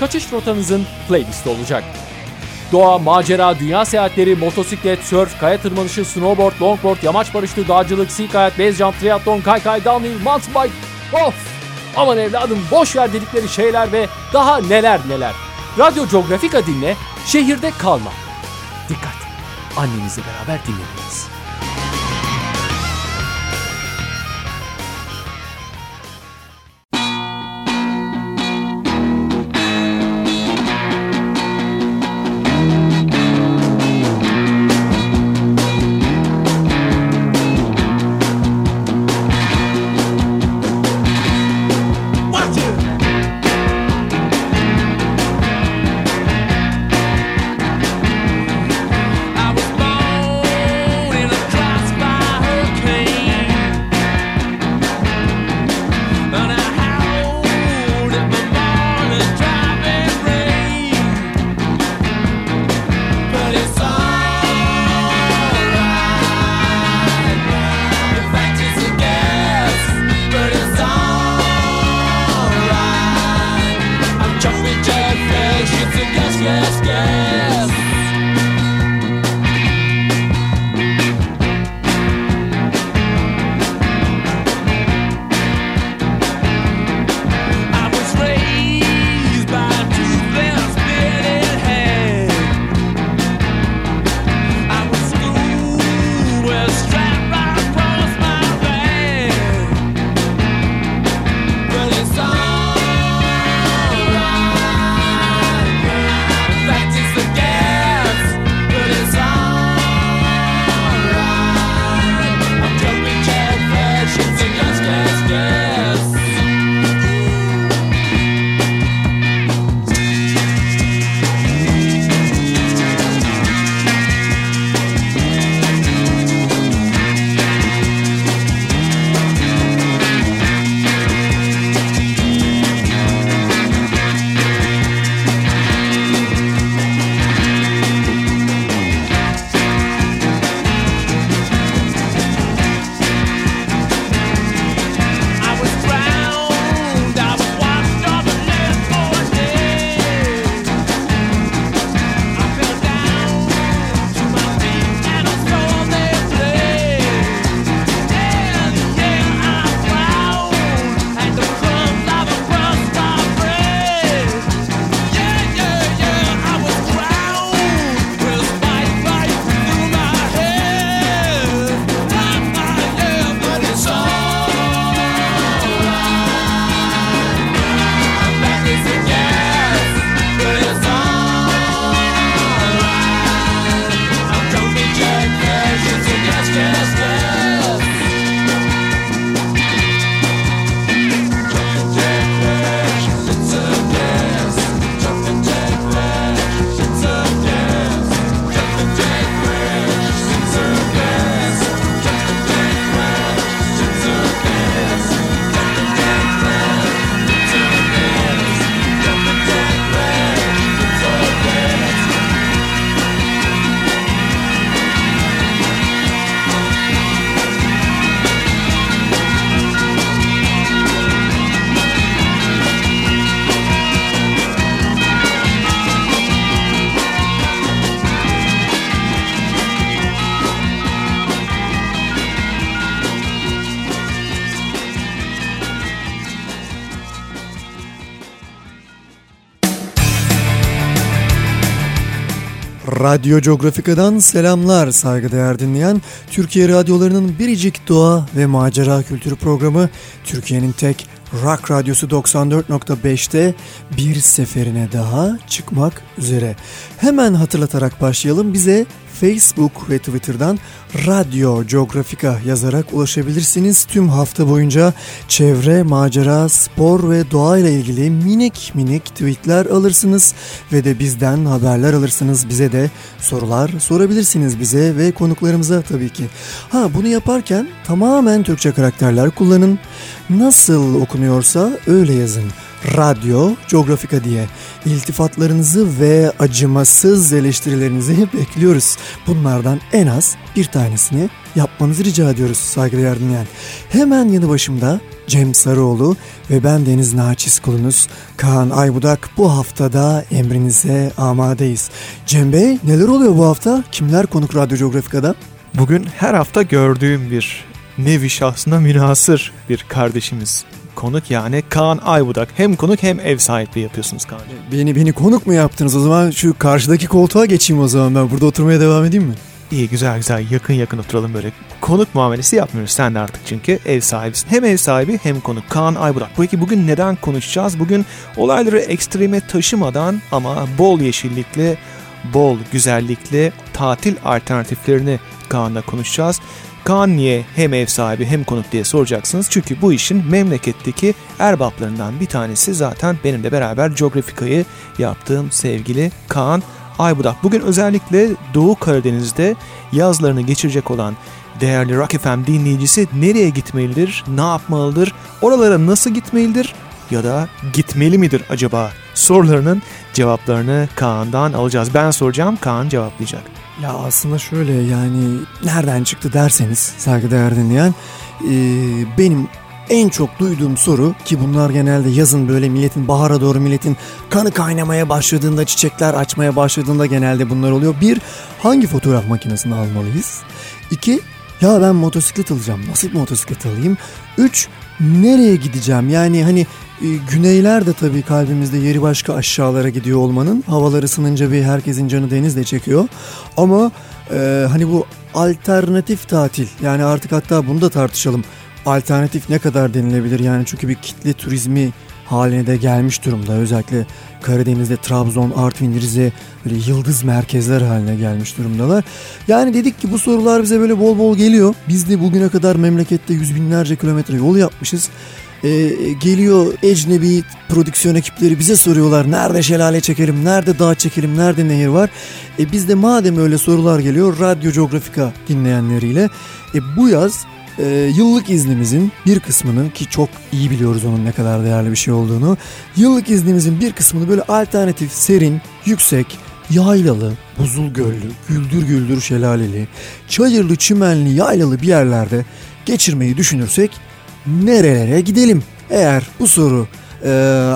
kaçış rotanızın playlisti olacak. Doğa, macera, dünya seyahatleri, motosiklet, surf, kaya tırmanışı, snowboard, longboard, yamaç paraşütü, dağcılık, sea kayak, base jump, triatlon, kaykay, downhill, mountain bike. Of! Aman evladım boş ver dedikleri şeyler ve daha neler neler. Radyo Geografika dinle, şehirde kalma. Dikkat! Annenizle beraber dinlemeliyiz. Radyo Geografika'dan selamlar saygıdeğer dinleyen Türkiye radyolarının biricik doğa ve macera kültürü programı Türkiye'nin tek Rock Radyosu 94.5'te bir seferine daha çıkmak üzere. Hemen hatırlatarak başlayalım bize Facebook ve Twitter'dan Radyo Geografika yazarak ulaşabilirsiniz. Tüm hafta boyunca çevre, macera, spor ve doğa ile ilgili minik minik tweetler alırsınız ve de bizden haberler alırsınız. Bize de sorular sorabilirsiniz bize ve konuklarımıza tabii ki. Ha bunu yaparken tamamen Türkçe karakterler kullanın. Nasıl okunuyorsa öyle yazın. Radyo Geografika diye iltifatlarınızı ve acımasız eleştirilerinizi bekliyoruz. Bunlardan en az bir tanesini yapmanızı rica ediyoruz saygıdeğer dinleyen. Hemen yanı başımda Cem Sarıoğlu ve ben Deniz Naçiz kulunuz Kaan Aybudak bu haftada emrinize amadeyiz. Cem Bey neler oluyor bu hafta? Kimler konuk Radyo Geografika'da? Bugün her hafta gördüğüm bir nevi şahsına münasır bir kardeşimiz konuk yani Kaan Aybudak. Hem konuk hem ev sahipliği yapıyorsunuz Kaan. Beni beni konuk mu yaptınız o zaman şu karşıdaki koltuğa geçeyim o zaman ben burada oturmaya devam edeyim mi? İyi güzel güzel yakın yakın oturalım böyle. Konuk muamelesi yapmıyoruz sen de artık çünkü ev sahibisin. Hem ev sahibi hem konuk Kaan Aybudak. Peki bugün neden konuşacağız? Bugün olayları ekstreme taşımadan ama bol yeşillikli, bol güzellikli tatil alternatiflerini Kaan'la konuşacağız. Kaan niye hem ev sahibi hem konuk diye soracaksınız. Çünkü bu işin memleketteki erbaplarından bir tanesi zaten benim de beraber coğrafikayı yaptığım sevgili Kaan Aybudak. Bugün özellikle Doğu Karadeniz'de yazlarını geçirecek olan değerli Rock FM dinleyicisi nereye gitmelidir, ne yapmalıdır, oralara nasıl gitmelidir ya da gitmeli midir acaba sorularının cevaplarını Kaan'dan alacağız. Ben soracağım, Kaan cevaplayacak. Ya aslında şöyle yani nereden çıktı derseniz saygıdeğer dinleyen e, benim en çok duyduğum soru ki bunlar genelde yazın böyle milletin bahara doğru milletin kanı kaynamaya başladığında çiçekler açmaya başladığında genelde bunlar oluyor. Bir hangi fotoğraf makinesini almalıyız? İki ya ben motosiklet alacağım nasıl bir motosiklet alayım? Üç nereye gideceğim yani hani e, güneyler de tabii kalbimizde yeri başka aşağılara gidiyor olmanın. Havalar ısınınca bir herkesin canı denizle çekiyor. Ama e, hani bu alternatif tatil yani artık hatta bunu da tartışalım. Alternatif ne kadar denilebilir yani çünkü bir kitle turizmi haline de gelmiş durumda. Özellikle Karadeniz'de Trabzon, Artvin, Rize böyle yıldız merkezler haline gelmiş durumdalar. Yani dedik ki bu sorular bize böyle bol bol geliyor. Biz de bugüne kadar memlekette yüz binlerce kilometre yol yapmışız e, geliyor ecnebi prodüksiyon ekipleri bize soruyorlar nerede şelale çekelim, nerede dağ çekelim, nerede nehir var. E, biz de madem öyle sorular geliyor radyo coğrafika dinleyenleriyle e, bu yaz e, yıllık iznimizin bir kısmını ki çok iyi biliyoruz onun ne kadar değerli bir şey olduğunu. Yıllık iznimizin bir kısmını böyle alternatif, serin, yüksek, yaylalı, buzul göllü, güldür güldür şelaleli, çayırlı, çimenli, yaylalı bir yerlerde geçirmeyi düşünürsek nerelere gidelim? Eğer bu soru e,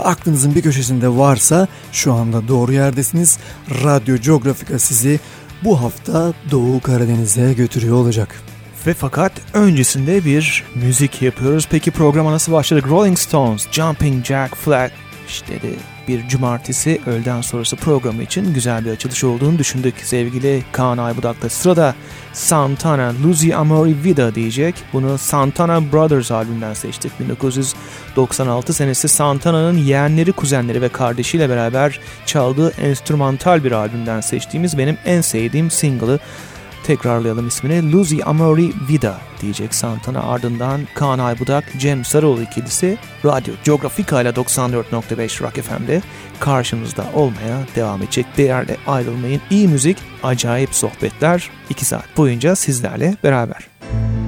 aklınızın bir köşesinde varsa şu anda doğru yerdesiniz. Radyo Geografika sizi bu hafta Doğu Karadeniz'e götürüyor olacak. Ve fakat öncesinde bir müzik yapıyoruz. Peki programa nasıl başladık? Rolling Stones, Jumping Jack Flag işte de bir cumartesi öğleden sonrası programı için güzel bir açılış olduğunu düşündük. Sevgili Kaan Aybudak'ta sırada Santana, Lucy Amori Vida diyecek. Bunu Santana Brothers albümünden seçtik. 1996 senesi Santana'nın yeğenleri, kuzenleri ve kardeşiyle beraber çaldığı enstrümantal bir albümden seçtiğimiz benim en sevdiğim single'ı Tekrarlayalım ismini. Lucy Amori Vida diyecek Santana. Ardından Kaan Aybudak, Cem Sarıoğlu ikilisi Radyo Geografika ile 94.5 Rock FM'de karşınızda olmaya devam edecek. Değerli ayrılmayın. İyi müzik, acayip sohbetler 2 saat boyunca sizlerle beraber. Música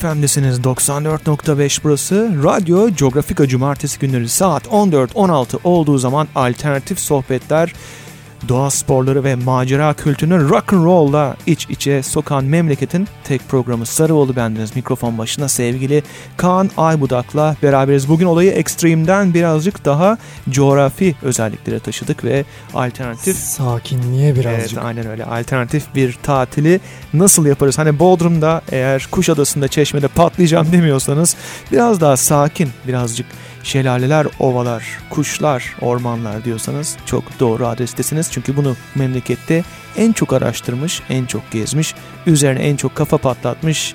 FM'desiniz 94.5 burası. Radyo Geografika Cumartesi günleri saat 14-16 olduğu zaman alternatif sohbetler doğa sporları ve macera kültürünü rock and roll'la iç içe sokan memleketin tek programı Sarıoğlu bendeniz mikrofon başına sevgili Kaan Aybudak'la beraberiz. Bugün olayı Extreme'den birazcık daha coğrafi özelliklere taşıdık ve alternatif Sakinliğe birazcık. Evet aynen öyle. Alternatif bir tatili nasıl yaparız? Hani Bodrum'da eğer Kuşadası'nda Çeşme'de patlayacağım demiyorsanız biraz daha sakin, birazcık şelaleler, ovalar, kuşlar, ormanlar diyorsanız çok doğru adrestesiniz. Çünkü bunu memlekette en çok araştırmış, en çok gezmiş, üzerine en çok kafa patlatmış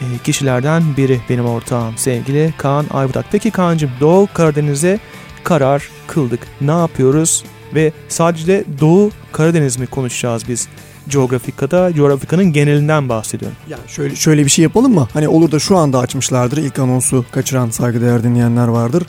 e, kişilerden biri benim ortağım sevgili Kaan Aybudak. Peki Kaan'cığım Doğu Karadeniz'e karar kıldık. Ne yapıyoruz? Ve sadece Doğu Karadeniz mi konuşacağız biz? Coğrafikada, coğrafikanın genelinden bahsediyorum. Ya şöyle şöyle bir şey yapalım mı? Hani olur da şu anda açmışlardır. İlk anonsu kaçıran saygıdeğer dinleyenler vardır.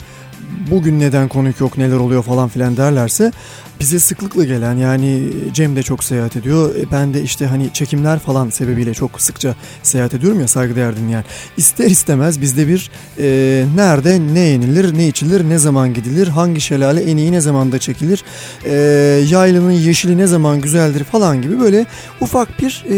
Bugün neden konuk yok neler oluyor falan filan derlerse bize sıklıkla gelen yani Cem de çok seyahat ediyor. E, Ben de işte hani çekimler falan sebebiyle çok sıkça seyahat ediyorum ya saygıdeğer dinleyen. İster istemez bizde bir e, nerede ne yenilir, ne içilir, ne zaman gidilir, hangi şelale en iyi ne zamanda çekilir, e, yaylanın yeşili ne zaman güzeldir falan gibi böyle ufak bir e,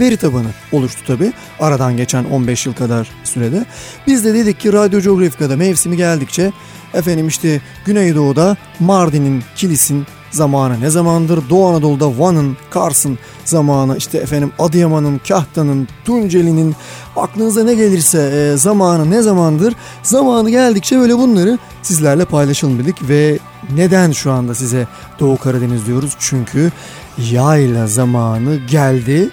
veri tabanı oluştu tabi aradan geçen 15 yıl kadar sürede. Biz de dedik ki Radyo Geografika'da mevsimi geldikçe efendim işte Güneydoğu'da Mardin'in, Kilis'in zamanı ne zamandır? Doğu Anadolu'da Van'ın, Kars'ın zamanı işte efendim Adıyaman'ın, Kahta'nın, Tunceli'nin aklınıza ne gelirse e, zamanı ne zamandır? Zamanı geldikçe böyle bunları sizlerle paylaşalım dedik ve neden şu anda size Doğu Karadeniz diyoruz? Çünkü yayla zamanı geldi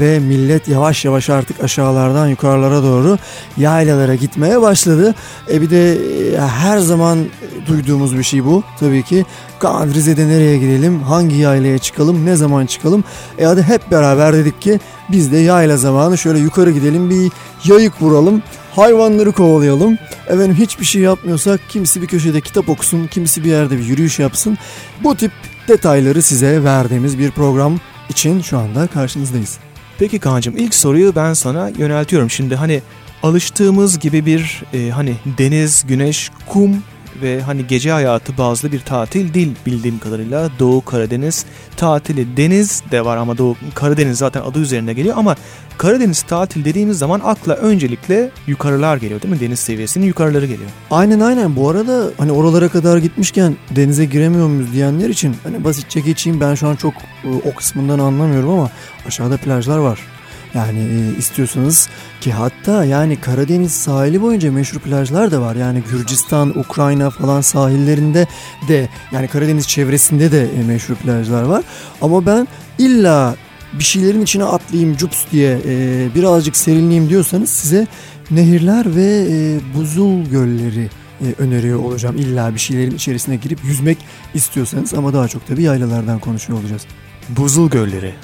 ve millet yavaş yavaş artık aşağılardan yukarılara doğru yaylalara gitmeye başladı. E bir de e, her zaman duyduğumuz bir şey bu tabii ki. Kaan Rize'de nereye gidelim, hangi yaylaya çıkalım, ne zaman çıkalım? E hadi hep beraber dedik ki biz de yayla zamanı şöyle yukarı gidelim bir yayık vuralım. Hayvanları kovalayalım. Efendim hiçbir şey yapmıyorsak kimisi bir köşede kitap okusun, kimisi bir yerde bir yürüyüş yapsın. Bu tip detayları size verdiğimiz bir program için şu anda karşınızdayız. Peki Kaan'cığım ilk soruyu ben sana yöneltiyorum. Şimdi hani alıştığımız gibi bir e, hani deniz, güneş, kum ve hani gece hayatı bazlı bir tatil değil bildiğim kadarıyla Doğu Karadeniz tatili. Deniz de var ama Doğu Karadeniz zaten adı üzerinde geliyor ama Karadeniz tatil dediğimiz zaman akla öncelikle yukarılar geliyor değil mi? Deniz seviyesinin yukarıları geliyor. Aynen aynen bu arada hani oralara kadar gitmişken denize giremiyor muyuz diyenler için hani basitçe geçeyim ben şu an çok e, o kısmından anlamıyorum ama aşağıda plajlar var. Yani e, istiyorsanız ki hatta yani Karadeniz sahili boyunca meşhur plajlar da var. Yani Gürcistan, Ukrayna falan sahillerinde de yani Karadeniz çevresinde de e, meşhur plajlar var. Ama ben illa bir şeylerin içine atlayayım cups diye e, birazcık serinleyeyim diyorsanız size nehirler ve buzul gölleri öneriyor olacağım. İlla bir şeylerin içerisine girip yüzmek istiyorsanız ama daha çok tabii yaylalardan konuşuyor olacağız. Buzul gölleri.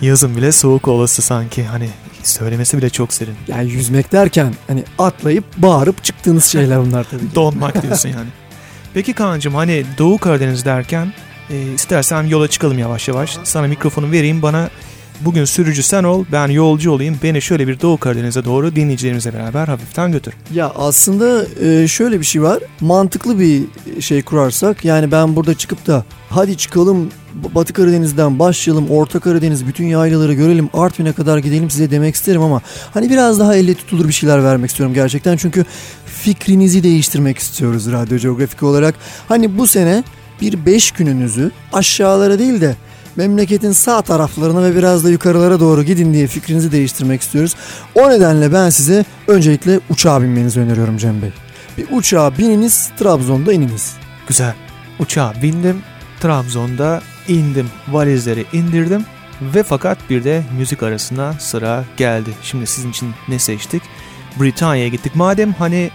Yazın bile soğuk olası sanki hani söylemesi bile çok serin. Yani yüzmek derken hani atlayıp bağırıp çıktığınız şeyler bunlar tabii. Donmak diyorsun yani. Peki Kaan'cığım hani Doğu Karadeniz derken e, istersen yola çıkalım yavaş yavaş. Sana mikrofonu vereyim bana bugün sürücü sen ol ben yolcu olayım. Beni şöyle bir Doğu Karadeniz'e doğru dinleyicilerimizle beraber hafiften götür. Ya aslında e, şöyle bir şey var. Mantıklı bir şey kurarsak yani ben burada çıkıp da hadi çıkalım Batı Karadeniz'den başlayalım. Orta Karadeniz bütün yaylaları görelim. Artvin'e kadar gidelim size demek isterim ama hani biraz daha elle tutulur bir şeyler vermek istiyorum gerçekten. Çünkü fikrinizi değiştirmek istiyoruz Radyo Geografik olarak. Hani bu sene bir beş gününüzü aşağılara değil de memleketin sağ taraflarına ve biraz da yukarılara doğru gidin diye fikrinizi değiştirmek istiyoruz. O nedenle ben size öncelikle uçağa binmenizi öneriyorum Cem Bey. Bir uçağa bininiz, Trabzon'da ininiz. Güzel. Uçağa bindim. Trabzon'da indim. Valizleri indirdim. Ve fakat bir de müzik arasına sıra geldi. Şimdi sizin için ne seçtik? Britanya'ya gittik. Madem hani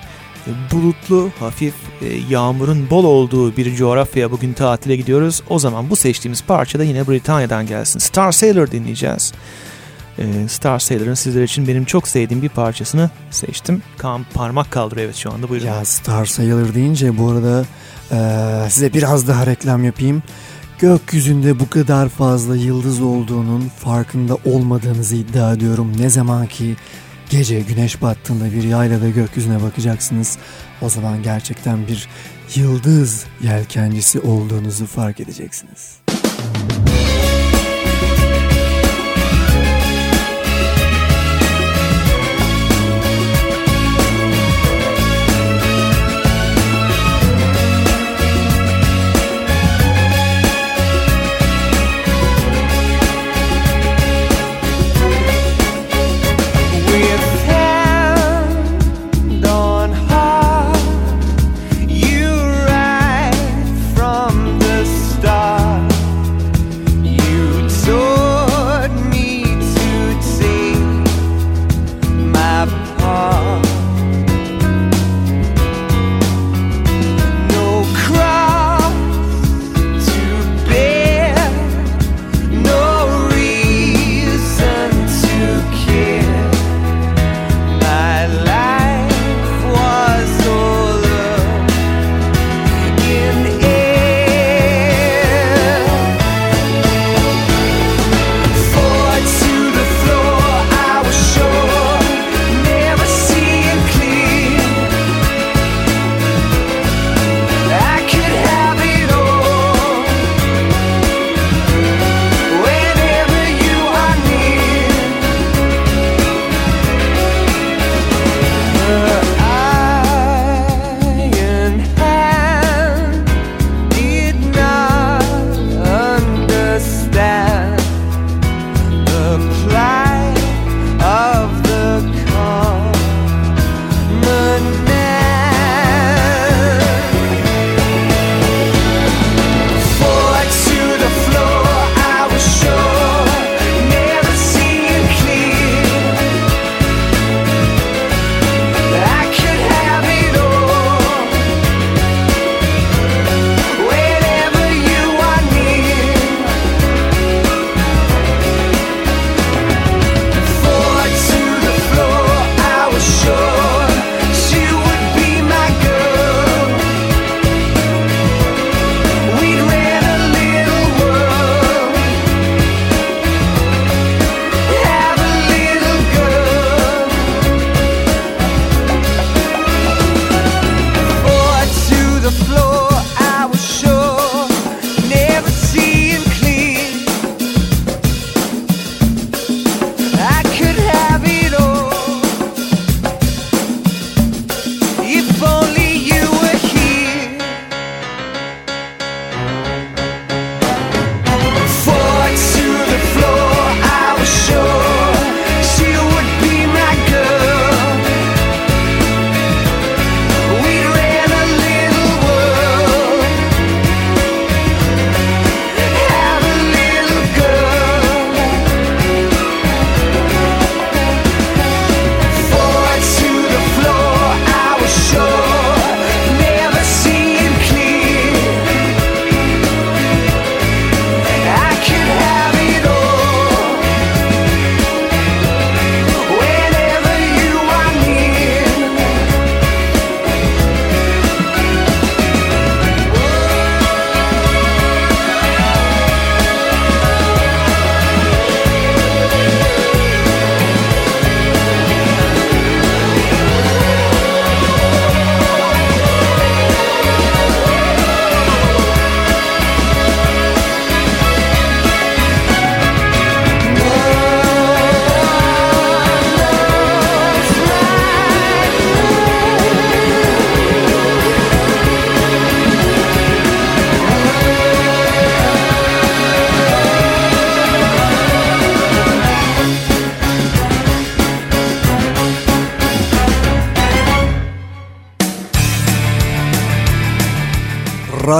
bulutlu, hafif e, yağmurun bol olduğu bir coğrafyaya bugün tatile gidiyoruz. O zaman bu seçtiğimiz parça da yine Britanya'dan gelsin. Star Sailor dinleyeceğiz. E, Star Sailor'ın sizler için benim çok sevdiğim bir parçasını seçtim. Kaan parmak kaldırıyor evet şu anda buyurun. Ya Star sayılır deyince bu arada eee, size biraz daha reklam yapayım. Gökyüzünde bu kadar fazla yıldız olduğunun farkında olmadığınızı iddia ediyorum. Ne zaman ki gece güneş battığında bir yaylada gökyüzüne bakacaksınız. O zaman gerçekten bir yıldız yelkencisi olduğunuzu fark edeceksiniz.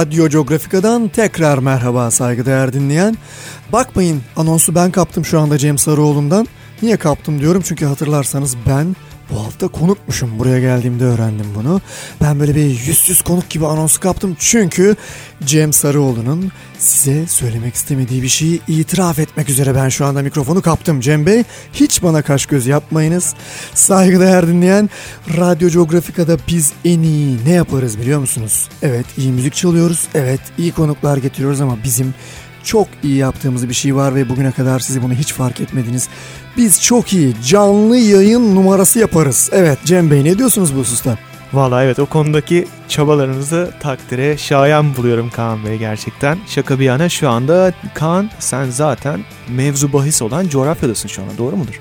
Radyo Geografika'dan tekrar merhaba saygıdeğer dinleyen. Bakmayın anonsu ben kaptım şu anda Cem Sarıoğlu'ndan. Niye kaptım diyorum çünkü hatırlarsanız ben hafta konukmuşum. Buraya geldiğimde öğrendim bunu. Ben böyle bir yüz yüz konuk gibi anonsu kaptım. Çünkü Cem Sarıoğlu'nun size söylemek istemediği bir şeyi itiraf etmek üzere ben şu anda mikrofonu kaptım. Cem Bey hiç bana kaş göz yapmayınız. Saygıdeğer dinleyen Radyo Geografika'da biz en iyi ne yaparız biliyor musunuz? Evet iyi müzik çalıyoruz. Evet iyi konuklar getiriyoruz ama bizim çok iyi yaptığımız bir şey var ve bugüne kadar sizi bunu hiç fark etmediniz. Biz çok iyi canlı yayın numarası yaparız. Evet Cem Bey ne diyorsunuz bu hususta? Valla evet o konudaki çabalarınızı takdire şayan buluyorum Kaan Bey gerçekten. Şaka bir yana şu anda Kaan sen zaten mevzu bahis olan coğrafyadasın şu anda doğru mudur?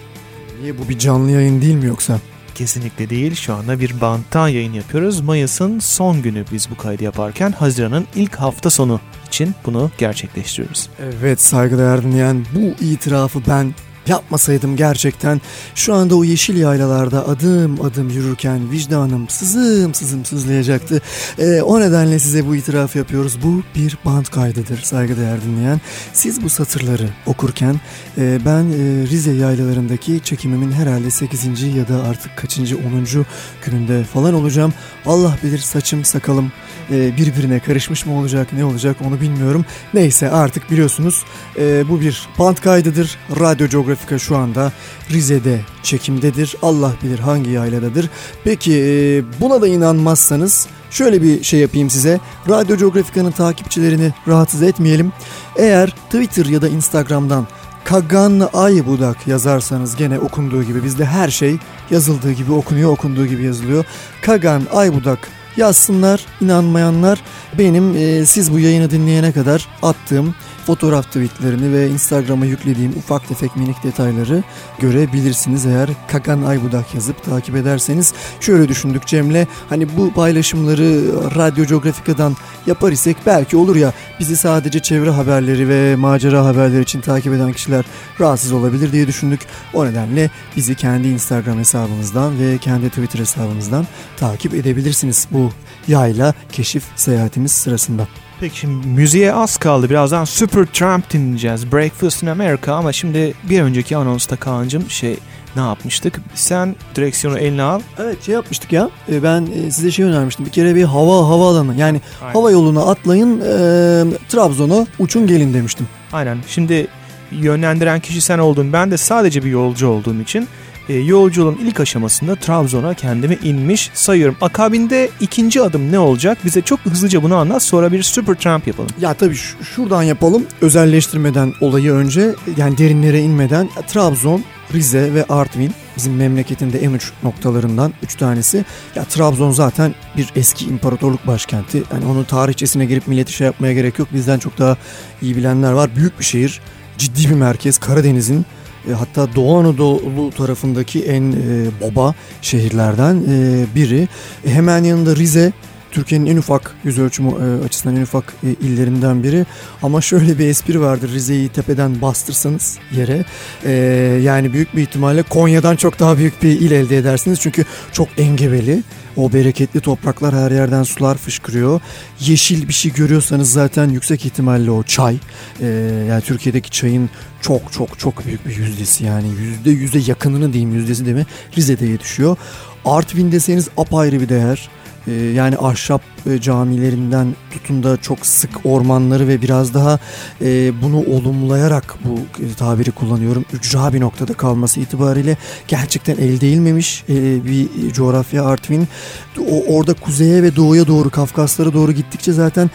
Niye bu bir canlı yayın değil mi yoksa? Kesinlikle değil. Şu anda bir banttan yayın yapıyoruz. Mayıs'ın son günü biz bu kaydı yaparken Haziran'ın ilk hafta sonu için bunu gerçekleştiriyoruz. Evet saygıdeğer dinleyen bu itirafı ben Yapmasaydım gerçekten şu anda o yeşil yaylalarda adım adım yürürken vicdanım sızım sızım sızlayacaktı. Ee, o nedenle size bu itiraf yapıyoruz. Bu bir band kaydıdır saygıdeğer dinleyen. Siz bu satırları okurken e, ben e, Rize yaylalarındaki çekimimin herhalde 8. ya da artık kaçıncı 10. gününde falan olacağım. Allah bilir saçım sakalım e, birbirine karışmış mı olacak ne olacak onu bilmiyorum. Neyse artık biliyorsunuz e, bu bir band kaydıdır. Radyo Geografika şu anda Rize'de çekimdedir. Allah bilir hangi yayladadır. Peki e, buna da inanmazsanız şöyle bir şey yapayım size. Radyo Geografika'nın takipçilerini rahatsız etmeyelim. Eğer Twitter ya da Instagram'dan Kagan Ay Budak yazarsanız gene okunduğu gibi bizde her şey yazıldığı gibi okunuyor, okunduğu gibi yazılıyor. Kagan Ay Budak yazsınlar inanmayanlar benim e, siz bu yayını dinleyene kadar attığım fotoğraf tweetlerini ve Instagram'a yüklediğim ufak tefek minik detayları görebilirsiniz eğer Kakan Aybudak yazıp takip ederseniz. Şöyle düşündük Cem'le hani bu paylaşımları Radyo Geografika'dan yapar isek belki olur ya bizi sadece çevre haberleri ve macera haberleri için takip eden kişiler rahatsız olabilir diye düşündük. O nedenle bizi kendi Instagram hesabımızdan ve kendi Twitter hesabımızdan takip edebilirsiniz bu yayla keşif seyahatimiz sırasında. Peki şimdi müziğe az kaldı. Birazdan Super Tramp dinleyeceğiz. Breakfast in America ama şimdi bir önceki anonsta Kaan'cım şey ne yapmıştık? Sen direksiyonu eline al. Evet şey yapmıştık ya. E, ben e, size şey önermiştim. Bir kere bir hava havaalanı yani Aynen. hava yoluna atlayın e, Trabzon'a uçun gelin demiştim. Aynen. Şimdi yönlendiren kişi sen oldun. Ben de sadece bir yolcu olduğum için e, yolculuğun ilk aşamasında Trabzon'a kendimi inmiş sayıyorum. Akabinde ikinci adım ne olacak? Bize çok hızlıca bunu anlat sonra bir super tramp yapalım. Ya tabii şuradan yapalım. Özelleştirmeden olayı önce yani derinlere inmeden Trabzon, Rize ve Artvin bizim memleketin de en uç noktalarından üç tanesi. Ya Trabzon zaten bir eski imparatorluk başkenti. Yani onun tarihçesine girip milleti şey yapmaya gerek yok. Bizden çok daha iyi bilenler var. Büyük bir şehir, ciddi bir merkez. Karadeniz'in e, hatta Doğu Anadolu tarafındaki en e, baba şehirlerden e, biri. Hemen yanında Rize Türkiye'nin en ufak yüz ölçümü e, açısından en ufak e, illerinden biri. Ama şöyle bir espri vardır. Rize'yi tepeden bastırsanız yere e, yani büyük bir ihtimalle Konya'dan çok daha büyük bir il elde edersiniz. Çünkü çok engebeli. O bereketli topraklar her yerden sular fışkırıyor. Yeşil bir şey görüyorsanız zaten yüksek ihtimalle o çay. Yani Türkiye'deki çayın çok çok çok büyük bir yüzdesi yani yüzde yüze yakınını diyeyim yüzdesi değil mi Rize'de düşüyor. Artvin deseniz apayrı bir değer. Ee, yani ahşap e, camilerinden tutun da çok sık ormanları ve biraz daha e, bunu olumlayarak bu tabiri kullanıyorum. Ücra bir noktada kalması itibariyle gerçekten el değilmemiş e, bir coğrafya Artvin. O, orada kuzeye ve doğuya doğru Kafkaslara doğru gittikçe zaten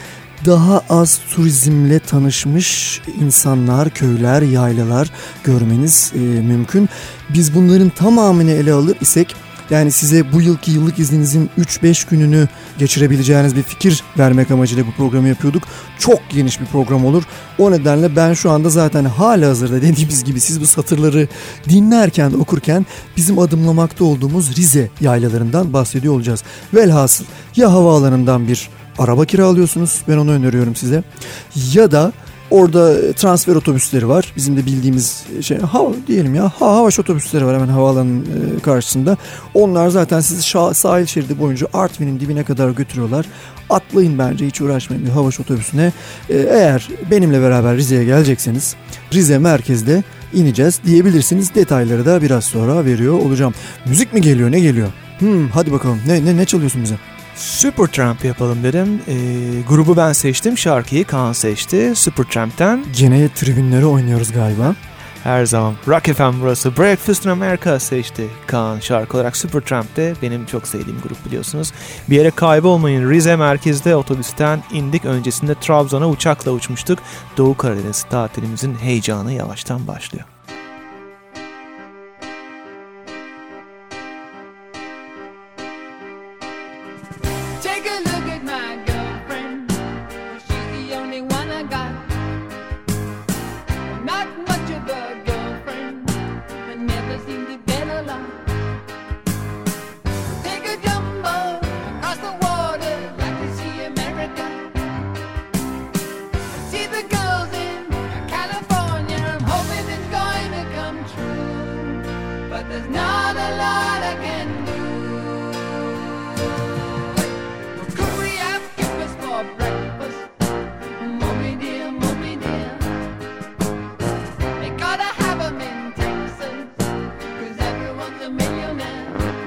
daha az turizmle tanışmış insanlar, köyler, yaylalar görmeniz e, mümkün. Biz bunların tamamını ele alır isek yani size bu yılki yıllık izninizin 3-5 gününü geçirebileceğiniz bir fikir vermek amacıyla bu programı yapıyorduk. Çok geniş bir program olur. O nedenle ben şu anda zaten hala hazırda dediğimiz gibi siz bu satırları dinlerken okurken bizim adımlamakta olduğumuz Rize yaylalarından bahsediyor olacağız. Velhasıl ya havaalanından bir araba kiralıyorsunuz ben onu öneriyorum size ya da Orada transfer otobüsleri var. Bizim de bildiğimiz şey hava diyelim ya ha, havaş otobüsleri var hemen havaalanının e, karşısında. Onlar zaten sizi sahil şeridi boyunca Artvin'in dibine kadar götürüyorlar. Atlayın bence hiç uğraşmayın bir havaş otobüsüne. E, eğer benimle beraber Rize'ye gelecekseniz Rize merkezde ineceğiz diyebilirsiniz. Detayları da biraz sonra veriyor olacağım. Müzik mi geliyor ne geliyor? Hmm, hadi bakalım ne, ne, ne çalıyorsun bize? Supertramp yapalım dedim. E, grubu ben seçtim, şarkıyı Kaan seçti Supertramp'ten. Gene tribünleri oynuyoruz galiba. Her zaman Rock FM burası. Breakfast in America seçti Kaan şarkı olarak. Supertramp de benim çok sevdiğim grup biliyorsunuz. Bir yere kaybolmayın. Rize merkezde otobüsten indik. Öncesinde Trabzon'a uçakla uçmuştuk. Doğu Karadeniz tatilimizin heyecanı yavaştan başlıyor. millionaire.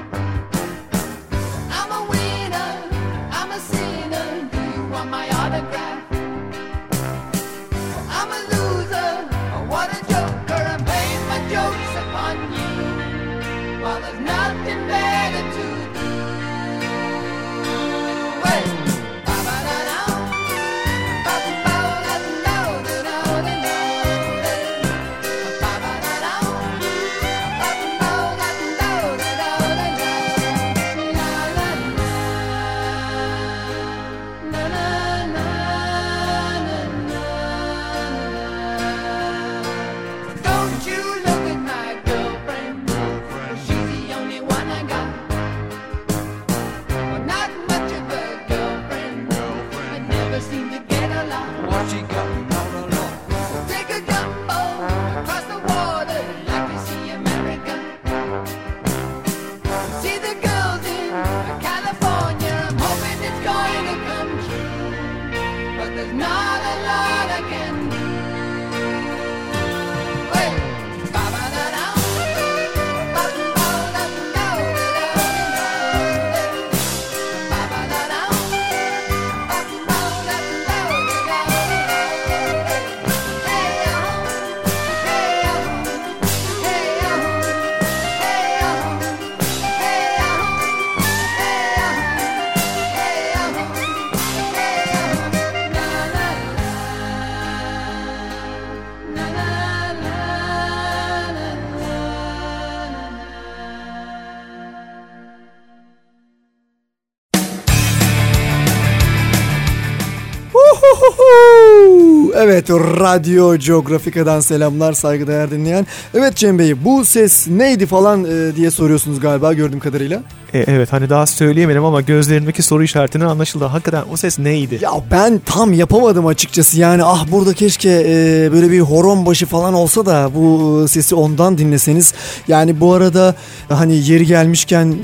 Evet Radyo Geografika'dan selamlar saygıdeğer dinleyen. Evet Cem Bey bu ses neydi falan e, diye soruyorsunuz galiba gördüğüm kadarıyla. E, evet hani daha söyleyemedim ama gözlerindeki soru işaretinden anlaşıldı. Hakikaten o ses neydi? Ya ben tam yapamadım açıkçası yani ah burada keşke e, böyle bir horon başı falan olsa da bu sesi ondan dinleseniz. Yani bu arada hani yeri gelmişken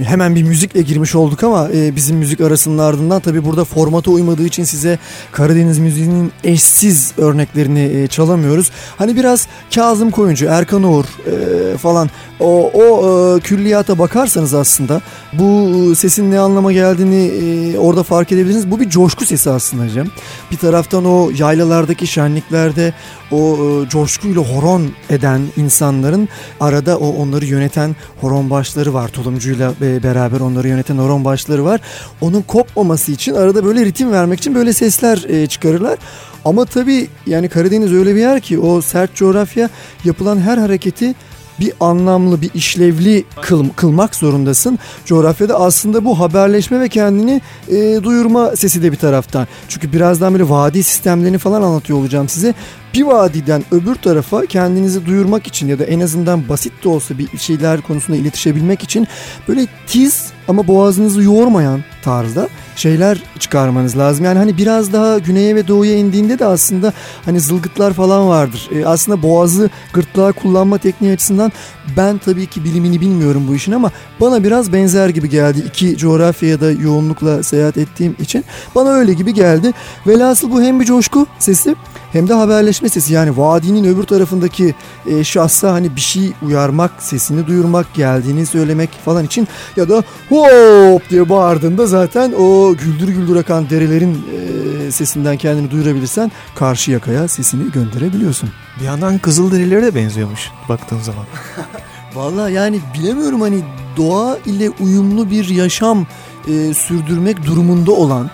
e, hemen bir müzikle girmiş olduk ama e, bizim müzik arasının ardından tabi burada formata uymadığı için size Karadeniz müziğinin eşsiz örneklerini e, çalamıyoruz. Hani biraz Kazım Koyuncu, Erkan Uğur e, falan o, o e, külliyata bakarsanız aslında bu sesin ne anlama geldiğini e, orada fark edebilirsiniz. Bu bir coşku sesi aslında Cem. Bir taraftan o yaylalardaki şenliklerde o e, coşkuyla horon eden insanların arada o onları yöneten horon başları var. Tulumcuyla beraber onları yöneten horon başları var. Onun kopmaması için arada böyle ritim vermek için böyle sesler e, çıkarırlar. Ama tabii yani Karadeniz öyle bir yer ki o sert coğrafya yapılan her hareketi bir anlamlı, bir işlevli kıl, kılmak zorundasın. Coğrafyada aslında bu haberleşme ve kendini e, duyurma sesi de bir taraftan. Çünkü birazdan böyle vadi sistemlerini falan anlatıyor olacağım size. Bir vadiden öbür tarafa kendinizi duyurmak için ya da en azından basit de olsa bir şeyler konusunda iletişebilmek için böyle tiz ama boğazınızı yormayan tarzda şeyler çıkarmanız lazım. Yani hani biraz daha güneye ve doğuya indiğinde de aslında hani zılgıtlar falan vardır. E, aslında boğazı gırtlağı kullanma tekniği açısından ben tabii ki bilimini bilmiyorum bu işin ama bana biraz benzer gibi geldi. İki coğrafyaya da yoğunlukla seyahat ettiğim için bana öyle gibi geldi. Velhasıl bu hem bir coşku sesi hem de haberleşme sesi yani vadinin öbür tarafındaki e, şahsa hani bir şey uyarmak, sesini duyurmak, geldiğini söylemek falan için ya da hop diye bağırdığında zaten o güldür güldür akan derelerin e, sesinden kendini duyurabilirsen karşı yakaya sesini gönderebiliyorsun. Bir yandan Kızılderililere de benziyormuş baktığın zaman. Valla yani bilemiyorum hani doğa ile uyumlu bir yaşam e, sürdürmek durumunda olan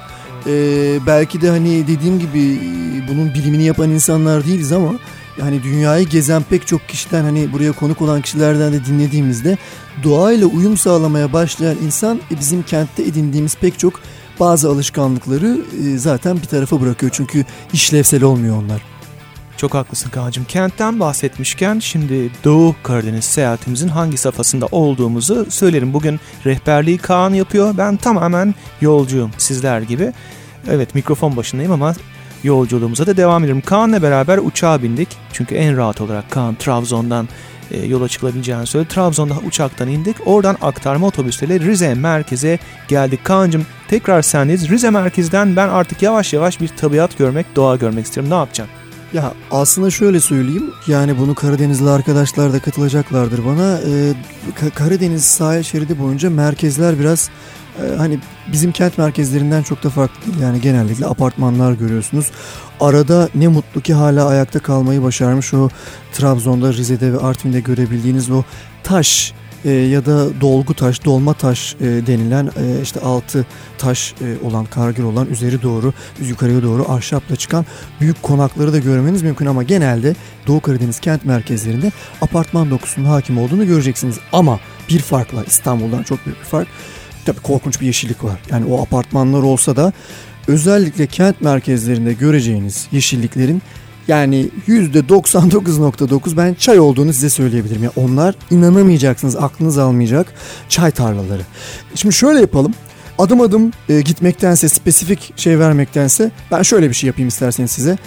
e, belki de hani dediğim gibi e, bunun bilimini yapan insanlar değiliz ama yani dünyayı gezen pek çok kişiden hani buraya konuk olan kişilerden de dinlediğimizde doğayla uyum sağlamaya başlayan insan e, bizim kentte edindiğimiz pek çok bazı alışkanlıkları e, zaten bir tarafa bırakıyor. Çünkü işlevsel olmuyor onlar. Çok haklısın Kaan'cığım. Kentten bahsetmişken şimdi Doğu Karadeniz seyahatimizin hangi safhasında olduğumuzu söylerim. Bugün rehberliği Kaan yapıyor. Ben tamamen yolcuyum sizler gibi. Evet mikrofon başındayım ama yolculuğumuza da devam edelim. Kaan'la beraber uçağa bindik. Çünkü en rahat olarak Kaan Trabzon'dan e, yola çıkılabileceğini söyledi. Trabzon'da uçaktan indik. Oradan aktarma otobüsüyle Rize merkeze geldik. Kaan'cığım tekrar sendeyiz. Rize merkezden ben artık yavaş yavaş bir tabiat görmek, doğa görmek istiyorum. Ne yapacağım? Ya aslında şöyle söyleyeyim yani bunu Karadenizli arkadaşlar da katılacaklardır bana. Ee, Karadeniz sahil şeridi boyunca merkezler biraz e, hani bizim kent merkezlerinden çok da farklı değil. Yani genellikle apartmanlar görüyorsunuz. Arada ne mutlu ki hala ayakta kalmayı başarmış o Trabzon'da, Rize'de ve Artvin'de görebildiğiniz o taş e, ya da dolgu taş, dolma taş e, denilen e, işte altı taş e, olan, kargır olan üzeri doğru, yukarıya doğru ahşapla çıkan büyük konakları da görmeniz mümkün ama genelde Doğu Karadeniz kent merkezlerinde apartman dokusunun hakim olduğunu göreceksiniz. Ama bir farkla İstanbul'dan çok büyük bir fark. Tabii korkunç bir yeşillik var. Yani o apartmanlar olsa da özellikle kent merkezlerinde göreceğiniz yeşilliklerin yani %99.9 ben çay olduğunu size söyleyebilirim. Yani onlar inanamayacaksınız, aklınız almayacak çay tarlaları. Şimdi şöyle yapalım. Adım adım e, gitmektense, spesifik şey vermektense ben şöyle bir şey yapayım isterseniz size.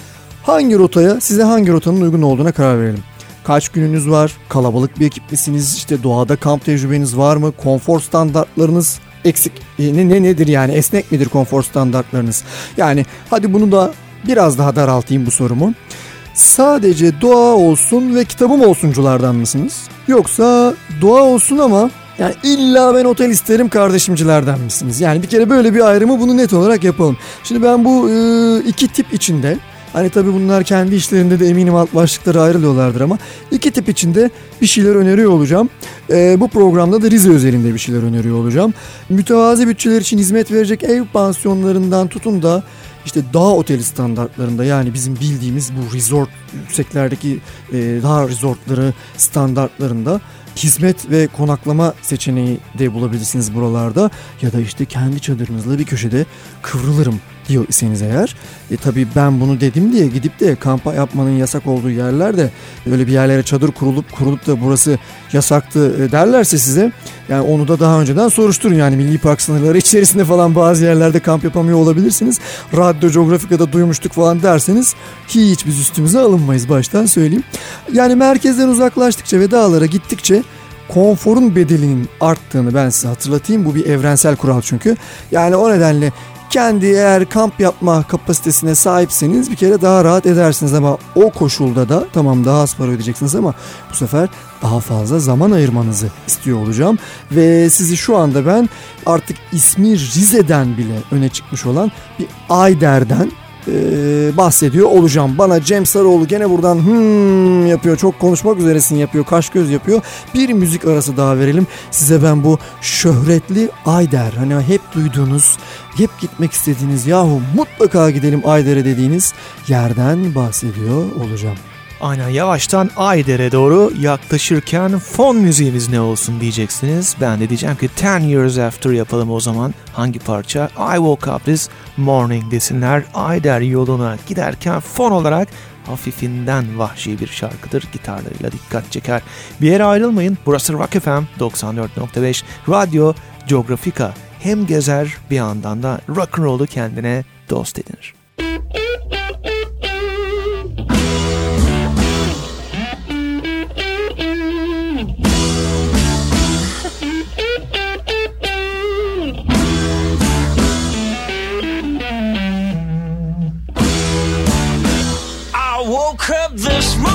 Hangi rotaya, size hangi rotanın uygun olduğuna karar verelim. Kaç gününüz var? Kalabalık bir ekip misiniz? İşte doğada kamp tecrübeniz var mı? Konfor standartlarınız eksik e, ne, ne nedir yani esnek midir konfor standartlarınız? Yani hadi bunu da biraz daha daraltayım bu sorumu. Sadece doğa olsun ve kitabım olsunculardan mısınız? Yoksa doğa olsun ama yani illa ben otel isterim kardeşimcilerden misiniz? Yani bir kere böyle bir ayrımı bunu net olarak yapalım. Şimdi ben bu e, iki tip içinde Hani tabii bunlar kendi işlerinde de eminim alt başlıkları ayrılıyorlardır ama iki tip içinde bir şeyler öneriyor olacağım. Ee, bu programda da Rize özelinde bir şeyler öneriyor olacağım. Mütevazi bütçeler için hizmet verecek ev pansiyonlarından tutun da işte dağ oteli standartlarında yani bizim bildiğimiz bu resort yükseklerdeki e, dağ resortları standartlarında hizmet ve konaklama seçeneği de bulabilirsiniz buralarda ya da işte kendi çadırınızla bir köşede kıvrılırım diyor iseniz eğer. E tabii ben bunu dedim diye gidip de kampa yapmanın yasak olduğu yerlerde öyle bir yerlere çadır kurulup kurulup da burası yasaktı e, derlerse size yani onu da daha önceden soruşturun yani milli park sınırları içerisinde falan bazı yerlerde kamp yapamıyor olabilirsiniz. Radyo Coğrafika'da duymuştuk falan derseniz hiç biz üstümüze alınmayız baştan söyleyeyim. Yani merkezden uzaklaştıkça ve dağlara gittikçe konforun bedelinin arttığını ben size hatırlatayım. Bu bir evrensel kural çünkü. Yani o nedenle kendi eğer kamp yapma kapasitesine sahipseniz bir kere daha rahat edersiniz ama o koşulda da tamam daha az para ödeyeceksiniz ama bu sefer daha fazla zaman ayırmanızı istiyor olacağım. Ve sizi şu anda ben artık ismi Rize'den bile öne çıkmış olan bir Ayder'den e, bahsediyor olacağım. Bana Cem Sarıoğlu gene buradan hmm yapıyor. Çok konuşmak üzeresin yapıyor. Kaş göz yapıyor. Bir müzik arası daha verelim. Size ben bu şöhretli Ayder hani hep duyduğunuz, hep gitmek istediğiniz yahu mutlaka gidelim Ayder'e dediğiniz yerden bahsediyor olacağım. Aynen yavaştan Ayder'e doğru yaklaşırken fon müziğimiz ne olsun diyeceksiniz. Ben de diyeceğim ki 10 Years After yapalım o zaman. Hangi parça? I Woke Up This Morning desinler. Ayder yoluna giderken fon olarak hafifinden vahşi bir şarkıdır. Gitarlarıyla dikkat çeker. Bir yere ayrılmayın. Burası Rock FM 94.5 Radyo Geografika. Hem gezer bir yandan da rock'n'roll'u kendine dost edinir. woke this morning.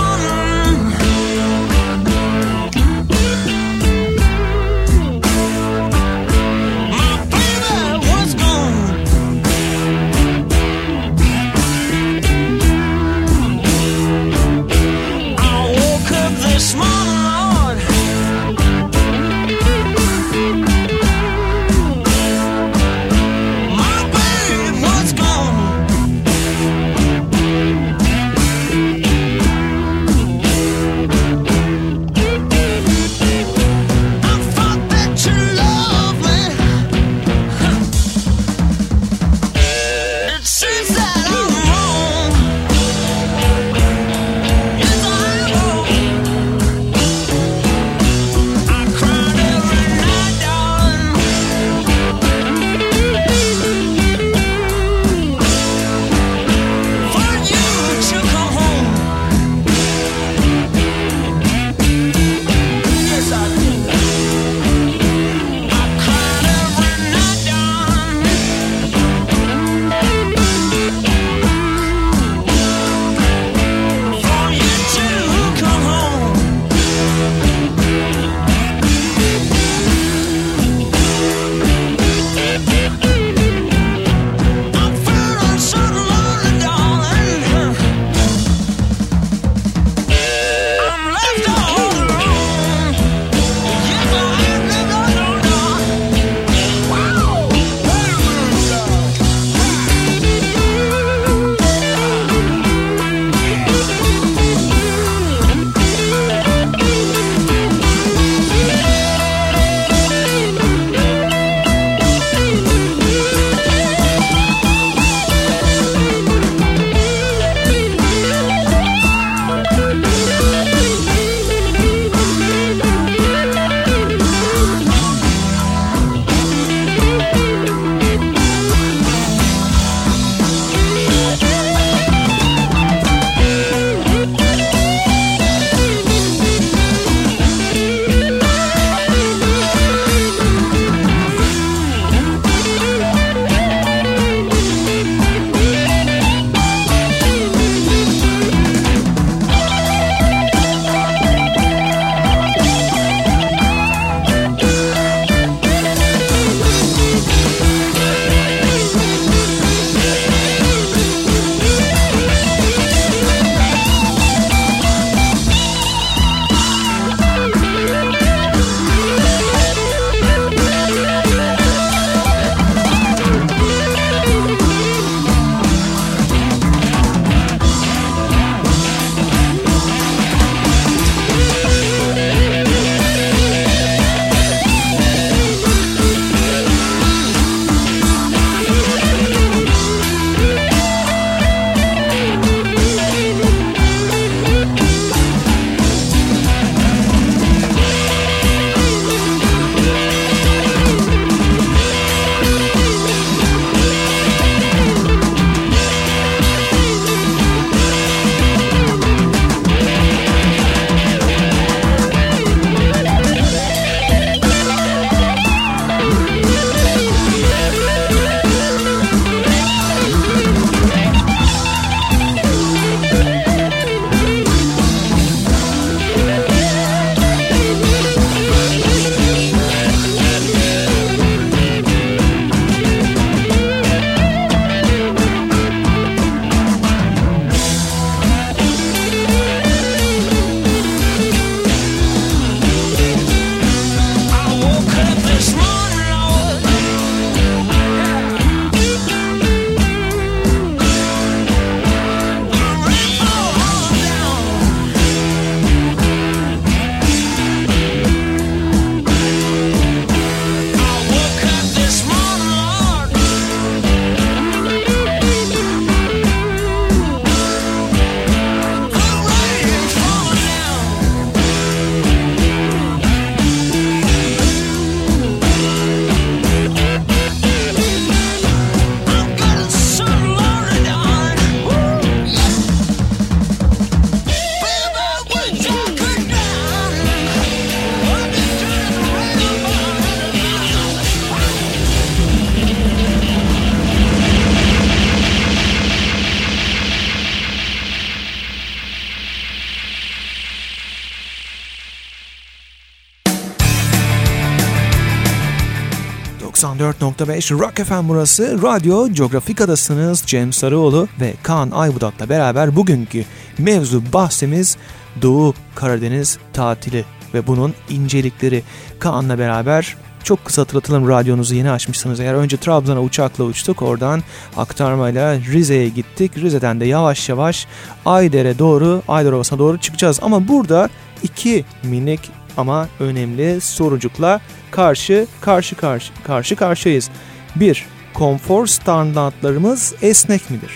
94.5 Rock FM burası. Radyo Coğrafika'dasınız. Cem Sarıoğlu ve Kaan Aybudak'la beraber bugünkü mevzu bahsimiz Doğu Karadeniz tatili ve bunun incelikleri. Kaan'la beraber çok kısa hatırlatalım radyonuzu yeni açmışsınız. Eğer önce Trabzon'a uçakla uçtuk oradan aktarmayla Rize'ye gittik. Rize'den de yavaş yavaş Ayder'e doğru Ayder Ovası'na doğru çıkacağız. Ama burada iki minik ama önemli sorucukla karşı karşı karşı karşı karşıyayız. Bir, konfor standartlarımız esnek midir?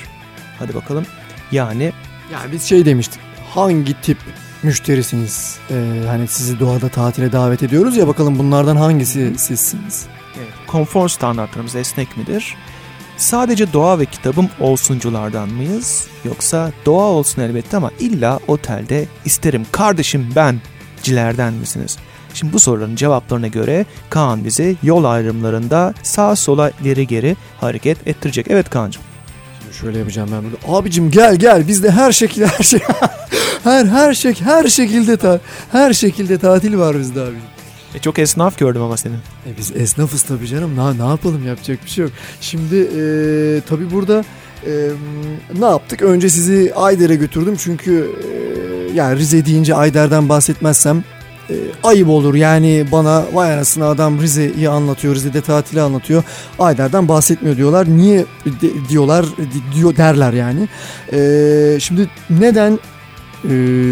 Hadi bakalım. Yani Yani biz şey demiştik. Hangi tip müşterisiniz? Ee, hani sizi doğada tatile davet ediyoruz ya bakalım bunlardan hangisi sizsiniz? evet, konfor standartlarımız esnek midir? Sadece doğa ve kitabım olsunculardan mıyız? Yoksa doğa olsun elbette ama illa otelde isterim kardeşim ben cilerden misiniz? Şimdi bu soruların cevaplarına göre Kaan bizi yol ayrımlarında sağa sola ileri geri hareket ettirecek. Evet Kaan'cığım. Şimdi şöyle yapacağım ben burada. Abicim gel gel bizde her şekilde her şey her her şey her şekilde ta, her şekilde tatil var bizde abi. E, çok esnaf gördüm ama senin. E biz esnafız tabii canım. Ne, ne yapalım yapacak bir şey yok. Şimdi e, tabii burada e, ne yaptık? Önce sizi Ayder'e götürdüm çünkü e, yani Rize deyince Ayder'den bahsetmezsem e, ayıp olur. Yani bana vay anasını adam Rize'yi anlatıyor, Rize'de tatili anlatıyor. Ayder'den bahsetmiyor diyorlar. Niye de- diyorlar di- diyor derler yani. E, şimdi neden e,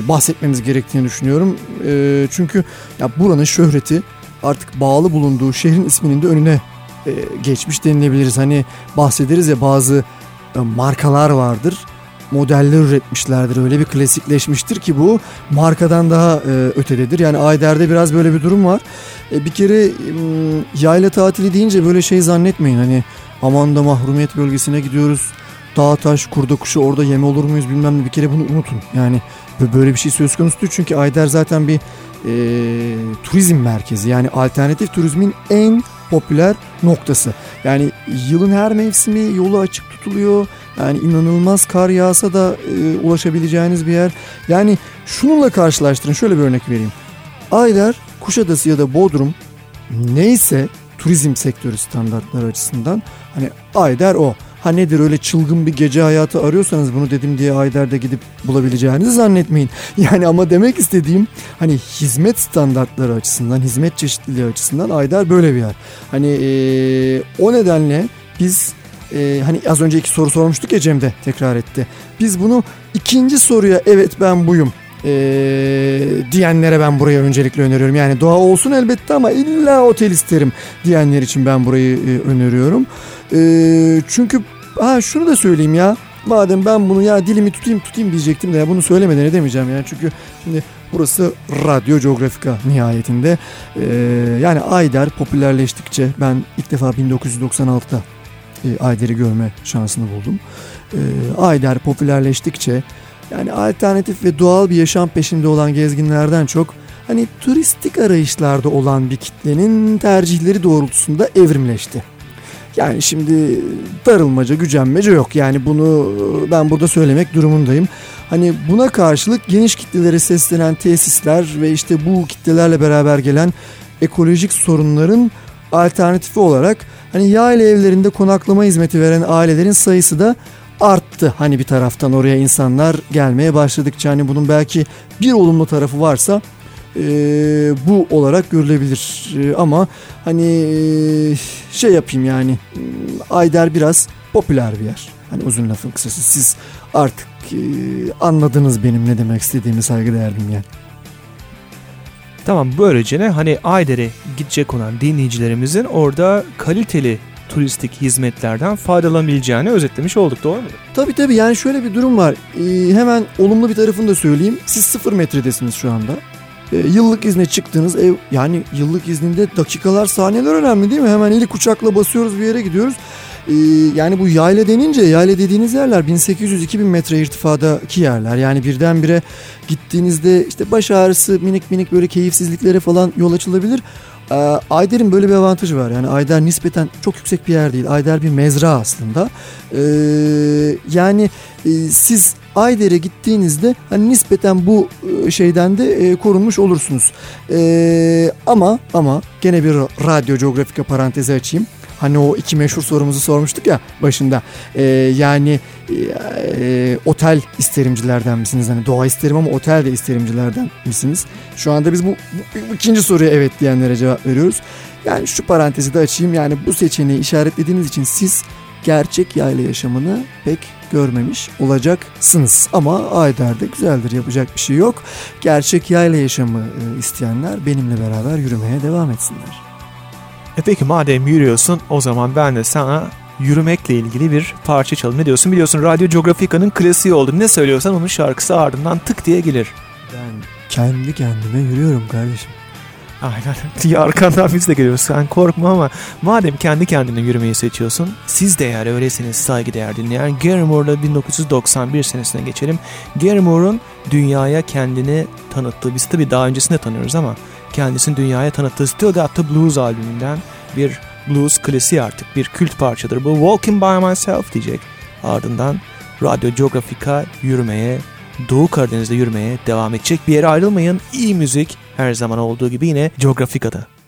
bahsetmemiz gerektiğini düşünüyorum. E, çünkü ya buranın şöhreti artık bağlı bulunduğu şehrin isminin de önüne e, geçmiş denilebiliriz. Hani bahsederiz ya bazı e, markalar vardır. Modeller üretmişlerdir. Öyle bir klasikleşmiştir ki bu markadan daha e, ötededir. Yani Ayder'de biraz böyle bir durum var. E, bir kere m, yayla tatili deyince böyle şey zannetmeyin. Hani aman da mahrumiyet bölgesine gidiyoruz. Dağ taş, kurda kuşu orada yeme olur muyuz bilmem ne. Bir kere bunu unutun. Yani bö- böyle bir şey söz konusu değil. Çünkü Ayder zaten bir e, turizm merkezi. Yani alternatif turizmin en popüler noktası. Yani yılın her mevsimi yolu açık tutuluyor. Yani inanılmaz kar yağsa da e, ulaşabileceğiniz bir yer. Yani şununla karşılaştırın. Şöyle bir örnek vereyim. Ayder, Kuşadası ya da Bodrum neyse turizm sektörü standartları açısından hani Ayder o. Ha nedir öyle çılgın bir gece hayatı arıyorsanız bunu dedim diye Ayder'de gidip bulabileceğinizi zannetmeyin. Yani ama demek istediğim hani hizmet standartları açısından, hizmet çeşitliliği açısından Ayder böyle bir yer. Hani eee, o nedenle biz eee, hani az önce iki soru sormuştuk ya Cem de tekrar etti. Biz bunu ikinci soruya evet ben buyum eee, diyenlere ben burayı öncelikle öneriyorum. Yani doğa olsun elbette ama illa otel isterim diyenler için ben burayı e, öneriyorum. Eee, çünkü ha şunu da söyleyeyim ya. Madem ben bunu ya dilimi tutayım tutayım diyecektim de ya bunu söylemeden edemeyeceğim yani. Çünkü şimdi burası Radyo Geografika nihayetinde. Eee, yani Ayder popülerleştikçe ben ilk defa 1996'da e, Ayder'i görme şansını buldum. Eee, Ayder popülerleştikçe yani alternatif ve doğal bir yaşam peşinde olan gezginlerden çok hani turistik arayışlarda olan bir kitlenin tercihleri doğrultusunda evrimleşti. Yani şimdi darılmaca, gücenmece yok. Yani bunu ben burada söylemek durumundayım. Hani buna karşılık geniş kitlelere seslenen tesisler ve işte bu kitlelerle beraber gelen ekolojik sorunların alternatifi olarak hani yayla evlerinde konaklama hizmeti veren ailelerin sayısı da arttı. Hani bir taraftan oraya insanlar gelmeye başladıkça hani bunun belki bir olumlu tarafı varsa e, bu olarak görülebilir. E, ama hani e, şey yapayım yani e, Ayder biraz popüler bir yer. Hani uzun lafın kısası siz artık e, anladınız benim ne demek istediğimi saygıdeğer dinleyen. Tamam böylece ne hani Ayder'e gidecek olan dinleyicilerimizin orada kaliteli turistik hizmetlerden faydalanabileceğini özetlemiş olduk doğru mu? Tabii tabii yani şöyle bir durum var. Ee, hemen olumlu bir tarafını da söyleyeyim. Siz sıfır metredesiniz şu anda. Ee, yıllık izne çıktığınız ev yani yıllık izninde dakikalar saniyeler önemli değil mi? Hemen ilk uçakla basıyoruz bir yere gidiyoruz. Ee, yani bu yayla denince yayla dediğiniz yerler 1800-2000 metre irtifadaki yerler. Yani birdenbire gittiğinizde işte baş ağrısı minik minik böyle keyifsizliklere falan yol açılabilir. Ee, Ayder'in böyle bir avantajı var. Yani Ayder nispeten çok yüksek bir yer değil. Ayder bir mezra aslında. Ee, yani e, siz Ayder'e gittiğinizde hani nispeten bu e, şeyden de e, korunmuş olursunuz. Ee, ama ama gene bir radyo coğrafika parantezi açayım. Hani o iki meşhur sorumuzu sormuştuk ya başında. Ee, yani e, otel isterimcilerden misiniz? Hani doğa isterim ama otel de isterimcilerden misiniz? Şu anda biz bu, bu ikinci soruya evet diyenlere cevap veriyoruz. Yani şu parantezi de açayım. Yani bu seçeneği işaretlediğiniz için siz gerçek yayla yaşamını pek görmemiş olacaksınız. Ama Ayder de güzeldir yapacak bir şey yok. Gerçek yayla yaşamı e, isteyenler benimle beraber yürümeye devam etsinler. E peki madem yürüyorsun o zaman ben de sana yürümekle ilgili bir parça çalayım. Ne diyorsun? Biliyorsun Radyo Geografika'nın klasiği oldu. Ne söylüyorsan onun şarkısı ardından tık diye gelir. Ben kendi kendime yürüyorum kardeşim. Aynen. Arkandan biz de geliyoruz. Sen korkma ama madem kendi kendine yürümeyi seçiyorsun, siz de eğer öylesiniz saygıdeğer dinleyen Gary Moore'la 1991 senesine geçelim. Gary Moore'un dünyaya kendini tanıttığı, biz tabii daha öncesinde tanıyoruz ama kendisini dünyaya tanıttığı Still Got The Blues albümünden bir blues klasiği artık bir kült parçadır. Bu Walking By Myself diyecek. Ardından Radyo Geografika yürümeye, Doğu Karadeniz'de yürümeye devam edecek. Bir yere ayrılmayın. İyi müzik her zaman olduğu gibi yine Geografika'da.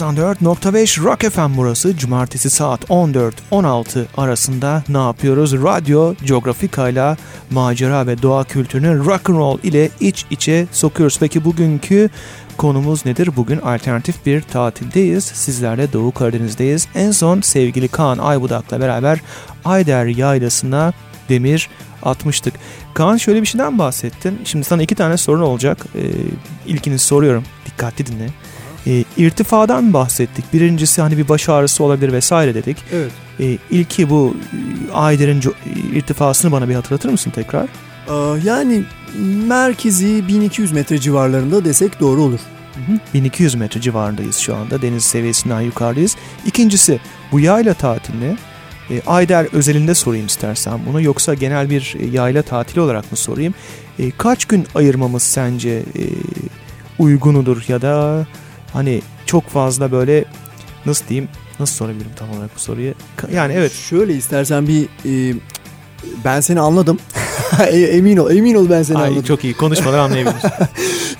...94.5 Rock FM burası. Cumartesi saat 14-16 arasında ne yapıyoruz? Radyo Geografika ile macera ve doğa kültürünü rock and roll ile iç içe sokuyoruz. Peki bugünkü konumuz nedir? Bugün alternatif bir tatildeyiz. Sizlerle Doğu Karadeniz'deyiz. En son sevgili Kaan Aybudak'la beraber Ayder Yaylası'na demir atmıştık. Kaan şöyle bir şeyden bahsettin. Şimdi sana iki tane sorun olacak. Ee, ilkini soruyorum. Dikkatli dinle. Ee, irtifadan bahsettik. Birincisi hani bir baş ağrısı olabilir vesaire dedik. Evet. Ee, ilki bu e, Ayder'in co- irtifasını bana bir hatırlatır mısın tekrar? Yani merkezi 1200 metre civarlarında desek doğru olur. 1200 metre civarındayız şu anda. Deniz seviyesinden yukarıdayız. İkincisi bu yayla tatilini E, Ayder özelinde sorayım istersen bunu yoksa genel bir e, yayla tatili olarak mı sorayım? E, kaç gün ayırmamız sence e, uygunudur ya da hani çok fazla böyle nasıl diyeyim nasıl sorabilirim tam olarak bu soruyu? Yani evet Şöyle istersen bir e, ben seni anladım. E, emin ol, emin ol ben seni Ay, anladım. çok iyi konuşmadan anlayabiliriz.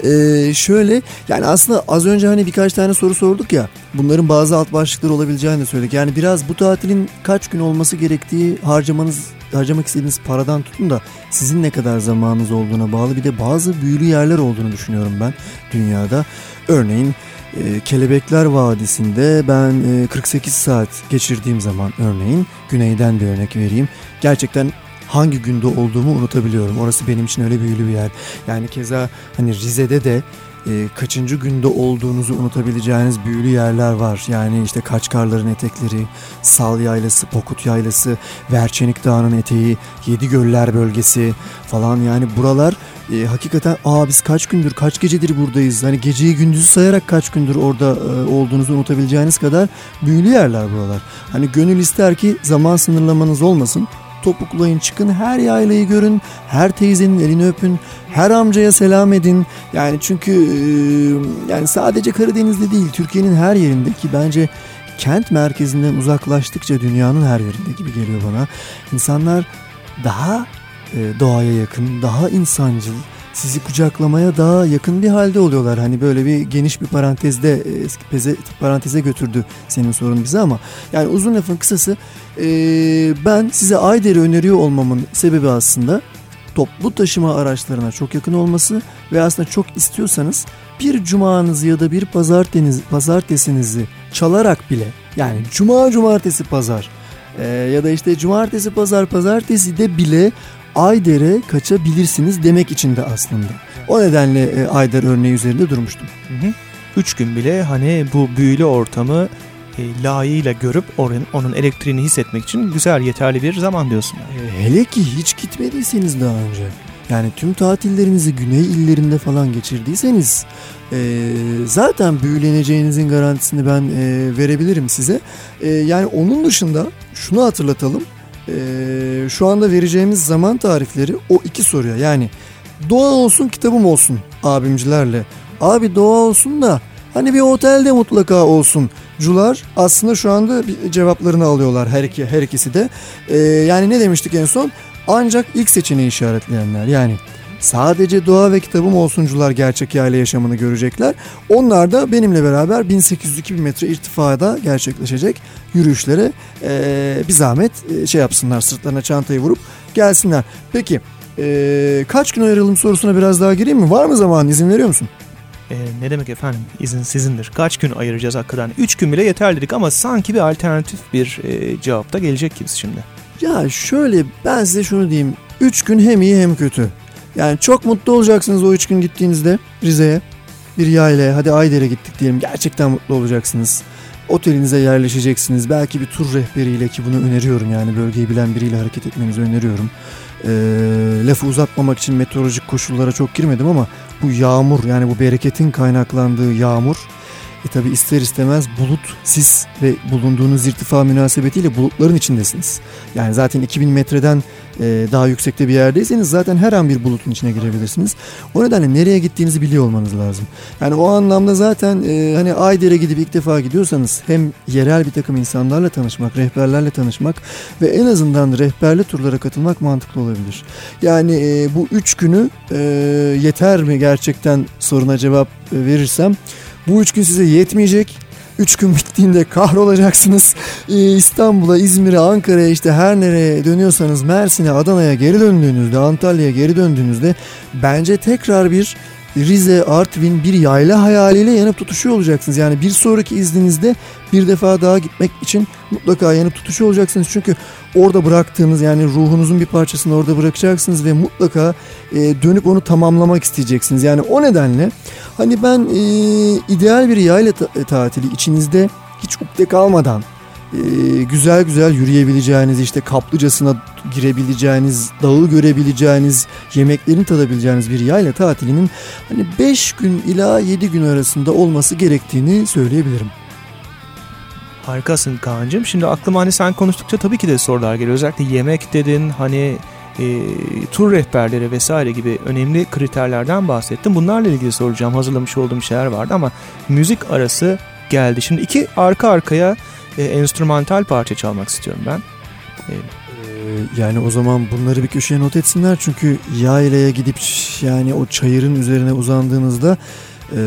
Ee, şöyle yani aslında az önce hani birkaç tane soru sorduk ya bunların bazı alt başlıkları olabileceğini de söyledik. Yani biraz bu tatilin kaç gün olması gerektiği harcamanız harcamak istediğiniz paradan tutun da sizin ne kadar zamanınız olduğuna bağlı bir de bazı büyülü yerler olduğunu düşünüyorum ben dünyada. Örneğin e, Kelebekler Vadisi'nde ben e, 48 saat geçirdiğim zaman örneğin güneyden bir örnek vereyim. Gerçekten hangi günde olduğumu unutabiliyorum. Orası benim için öyle büyülü bir yer. Yani keza hani Rize'de de e, kaçıncı günde olduğunuzu unutabileceğiniz büyülü yerler var. Yani işte Kaçkarların etekleri, Sal Yaylası, Pokut Yaylası, Verçenik Dağı'nın eteği, Yedi Göller bölgesi falan yani buralar e, hakikaten aa biz kaç gündür kaç gecedir buradayız hani geceyi gündüzü sayarak kaç gündür orada e, olduğunuzu unutabileceğiniz kadar büyülü yerler buralar. Hani gönül ister ki zaman sınırlamanız olmasın topuklayın çıkın her yaylayı görün her teyzenin elini öpün her amcaya selam edin. Yani çünkü yani sadece Karadeniz'de değil Türkiye'nin her yerinde ki bence kent merkezinden uzaklaştıkça dünyanın her yerinde gibi geliyor bana. İnsanlar daha doğaya yakın daha insancıl sizi kucaklamaya daha yakın bir halde oluyorlar. Hani böyle bir geniş bir parantezde e, peze, paranteze götürdü senin sorun bize ama yani uzun lafın kısası e, ben size Ayder'i öneriyor olmamın sebebi aslında toplu taşıma araçlarına çok yakın olması ve aslında çok istiyorsanız bir cumanızı ya da bir pazarteniz, pazartesinizi çalarak bile yani cuma cumartesi pazar e, ya da işte cumartesi pazar pazartesi de bile Ayder'e kaçabilirsiniz demek için de aslında. O nedenle e, Ayder örneği üzerinde durmuştum. Hı hı. Üç gün bile hani bu büyülü ortamı e, layığıyla görüp onun, onun elektriğini hissetmek için güzel yeterli bir zaman diyorsun. E, hele ki hiç gitmediyseniz daha önce. Yani tüm tatillerinizi güney illerinde falan geçirdiyseniz e, zaten büyüleneceğinizin garantisini ben e, verebilirim size. E, yani onun dışında şunu hatırlatalım. E, şu anda vereceğimiz zaman tarifleri o iki soruya yani doğa olsun kitabım olsun abimcilerle. Abi doğa olsun da hani bir otelde mutlaka olsun. Cular aslında şu anda cevaplarını alıyorlar her iki her ikisi de. E, yani ne demiştik en son? Ancak ilk seçeneği işaretleyenler yani sadece doğa ve kitabım olsuncular gerçek yayla yaşamını görecekler. Onlar da benimle beraber 1802 metre irtifada gerçekleşecek yürüyüşlere e, bir zahmet e, şey yapsınlar sırtlarına çantayı vurup gelsinler. Peki e, kaç gün ayıralım sorusuna biraz daha gireyim mi? Var mı zaman izin veriyor musun? E, ne demek efendim izin sizindir. Kaç gün ayıracağız hakikaten? Üç gün bile yeter dedik ama sanki bir alternatif bir e, cevap da gelecek gibi şimdi. Ya şöyle ben size şunu diyeyim. 3 gün hem iyi hem kötü. Yani çok mutlu olacaksınız o 3 gün gittiğinizde Rize'ye. Bir yayla hadi Ayder'e gittik diyelim. Gerçekten mutlu olacaksınız. Otelinize yerleşeceksiniz. Belki bir tur rehberiyle ki bunu öneriyorum yani bölgeyi bilen biriyle hareket etmenizi öneriyorum. Ee, lafı uzatmamak için meteorolojik koşullara çok girmedim ama bu yağmur yani bu bereketin kaynaklandığı yağmur e tabi ister istemez bulut, sis ve bulunduğunuz irtifa münasebetiyle bulutların içindesiniz. Yani zaten 2000 metreden e, daha yüksekte bir yerdeyseniz zaten her an bir bulutun içine girebilirsiniz. O nedenle nereye gittiğinizi biliyor olmanız lazım. Yani o anlamda zaten e, hani Ayder'e gidip ilk defa gidiyorsanız hem yerel bir takım insanlarla tanışmak, rehberlerle tanışmak ve en azından rehberli turlara katılmak mantıklı olabilir. Yani e, bu üç günü yeter mi gerçekten soruna cevap verirsem bu üç gün size yetmeyecek. Üç gün bittiğinde kahrolacaksınız. Ee, İstanbul'a, İzmir'e, Ankara'ya işte her nereye dönüyorsanız Mersin'e, Adana'ya geri döndüğünüzde, Antalya'ya geri döndüğünüzde bence tekrar bir Rize, Artvin bir yayla hayaliyle yanıp tutuşuyor olacaksınız. Yani bir sonraki izninizde bir defa daha gitmek için mutlaka yanıp tutuşuyor olacaksınız. Çünkü orada bıraktığınız yani ruhunuzun bir parçasını orada bırakacaksınız ve mutlaka e, dönüp onu tamamlamak isteyeceksiniz. Yani o nedenle hani ben e, ideal bir yayla ta- tatili içinizde hiç ukde kalmadan e, güzel güzel yürüyebileceğiniz işte kaplıcasına girebileceğiniz, dağı görebileceğiniz, yemeklerini tadabileceğiniz bir yayla tatilinin hani 5 gün ila 7 gün arasında olması gerektiğini söyleyebilirim. Harikasın Kaan'cığım. Şimdi aklıma hani sen konuştukça tabii ki de sorular geliyor. Özellikle yemek dedin hani e, tur rehberleri vesaire gibi önemli kriterlerden bahsettim. Bunlarla ilgili soracağım. Hazırlamış olduğum şeyler vardı ama müzik arası geldi. Şimdi iki arka arkaya e, enstrümantal parça çalmak istiyorum ben. E, yani o zaman bunları bir köşeye not etsinler çünkü yaylaya gidip yani o çayırın üzerine uzandığınızda e,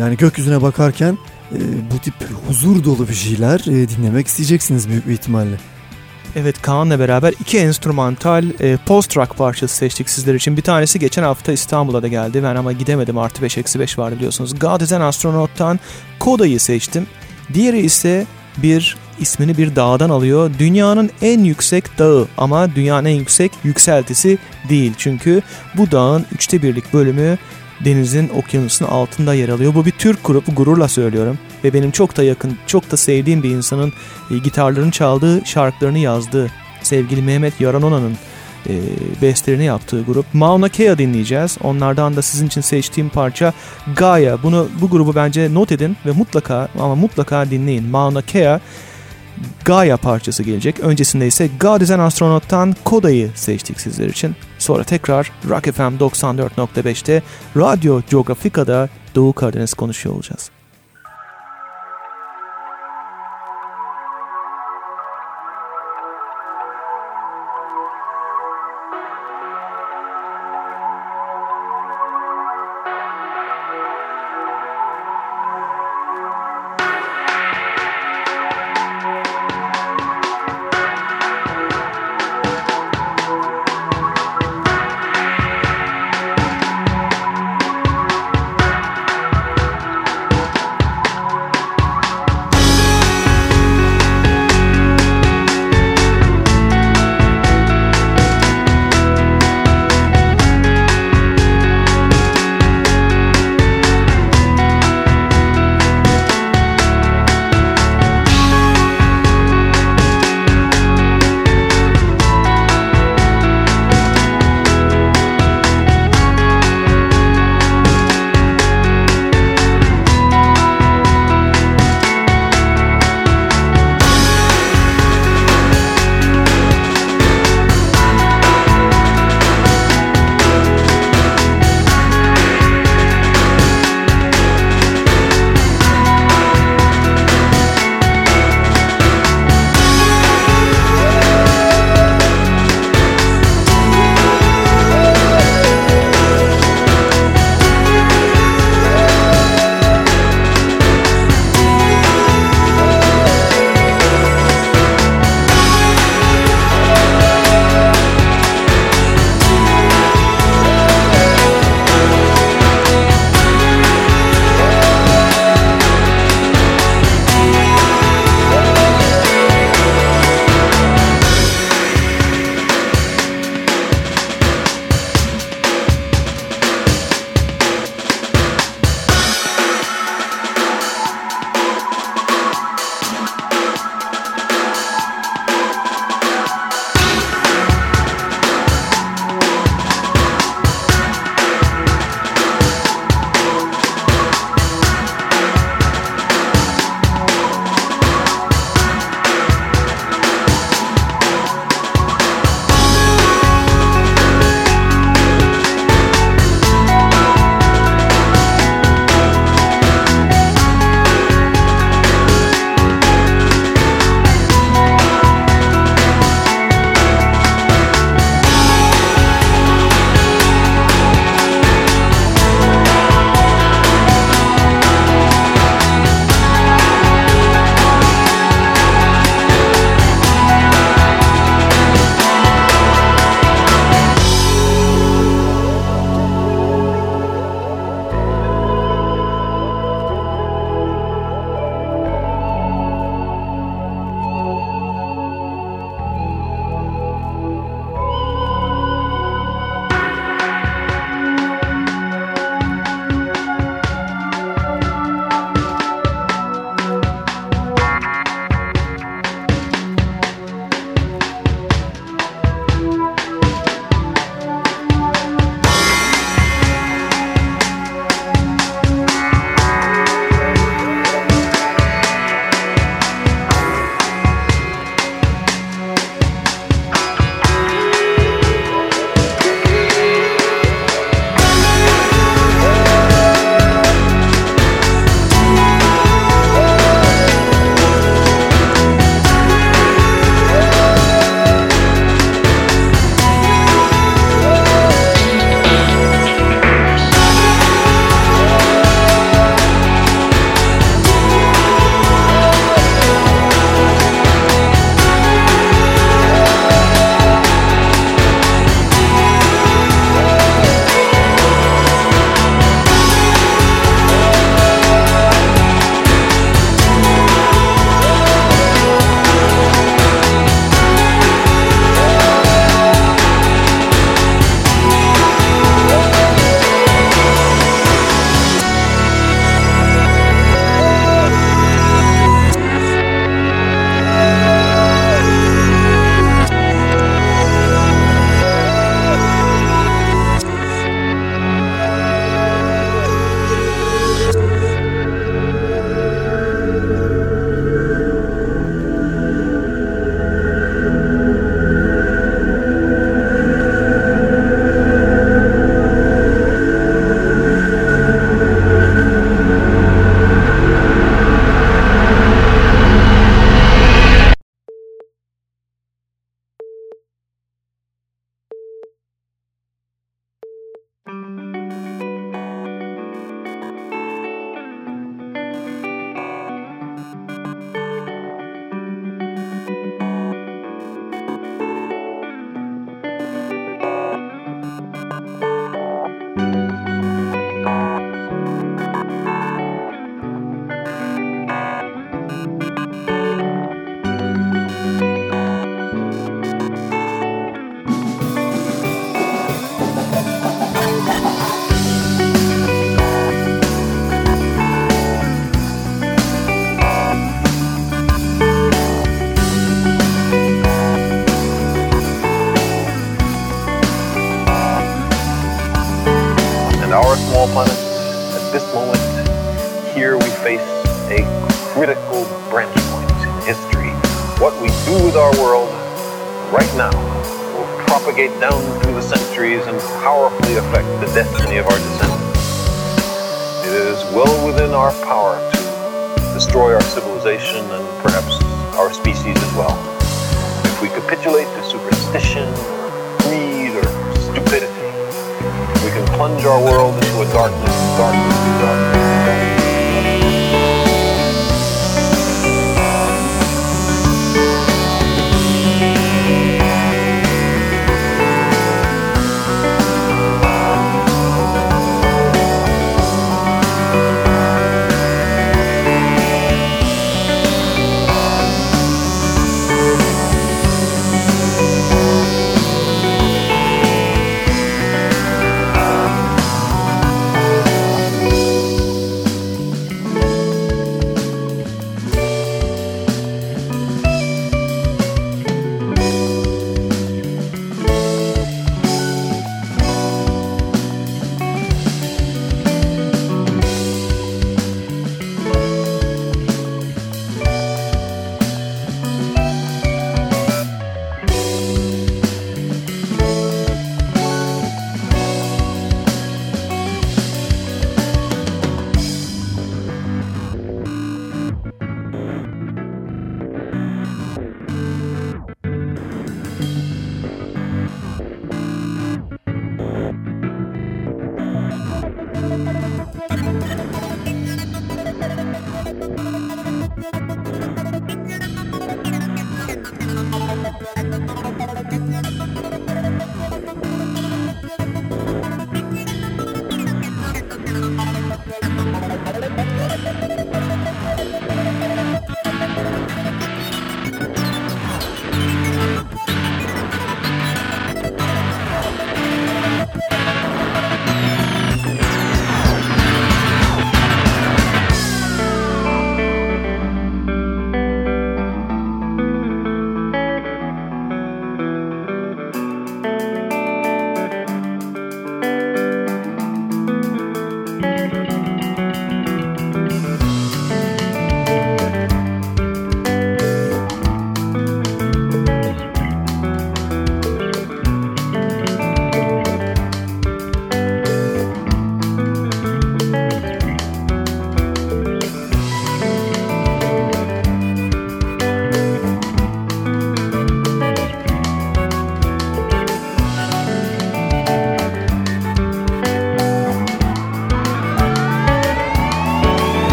yani gökyüzüne bakarken e, bu tip huzur dolu bir şeyler e, dinlemek isteyeceksiniz büyük bir ihtimalle. Evet Kaan'la beraber iki enstrümantal e, post-rock parçası seçtik sizler için. Bir tanesi geçen hafta İstanbul'a da geldi. Ben ama gidemedim artı 5 eksi 5 vardı biliyorsunuz. God is an Astronaut'tan Koda'yı seçtim. Diğeri ise bir ismini bir dağdan alıyor. Dünyanın en yüksek dağı ama dünyanın en yüksek yükseltisi değil. Çünkü bu dağın üçte birlik bölümü denizin okyanusun altında yer alıyor. Bu bir Türk grubu gururla söylüyorum ve benim çok da yakın, çok da sevdiğim bir insanın e, gitarlarını çaldığı, şarkılarını yazdığı sevgili Mehmet Yaranona'nın e, bestlerini yaptığı grup Mauna Kea dinleyeceğiz. Onlardan da sizin için seçtiğim parça Gaia. Bunu bu grubu bence not edin ve mutlaka ama mutlaka dinleyin. Mauna Kea Gaia parçası gelecek. Öncesinde ise God is an Astronaut'tan Koda'yı seçtik sizler için. Sonra tekrar Rock FM 94.5'te Radyo Geografika'da Doğu Karadeniz konuşuyor olacağız.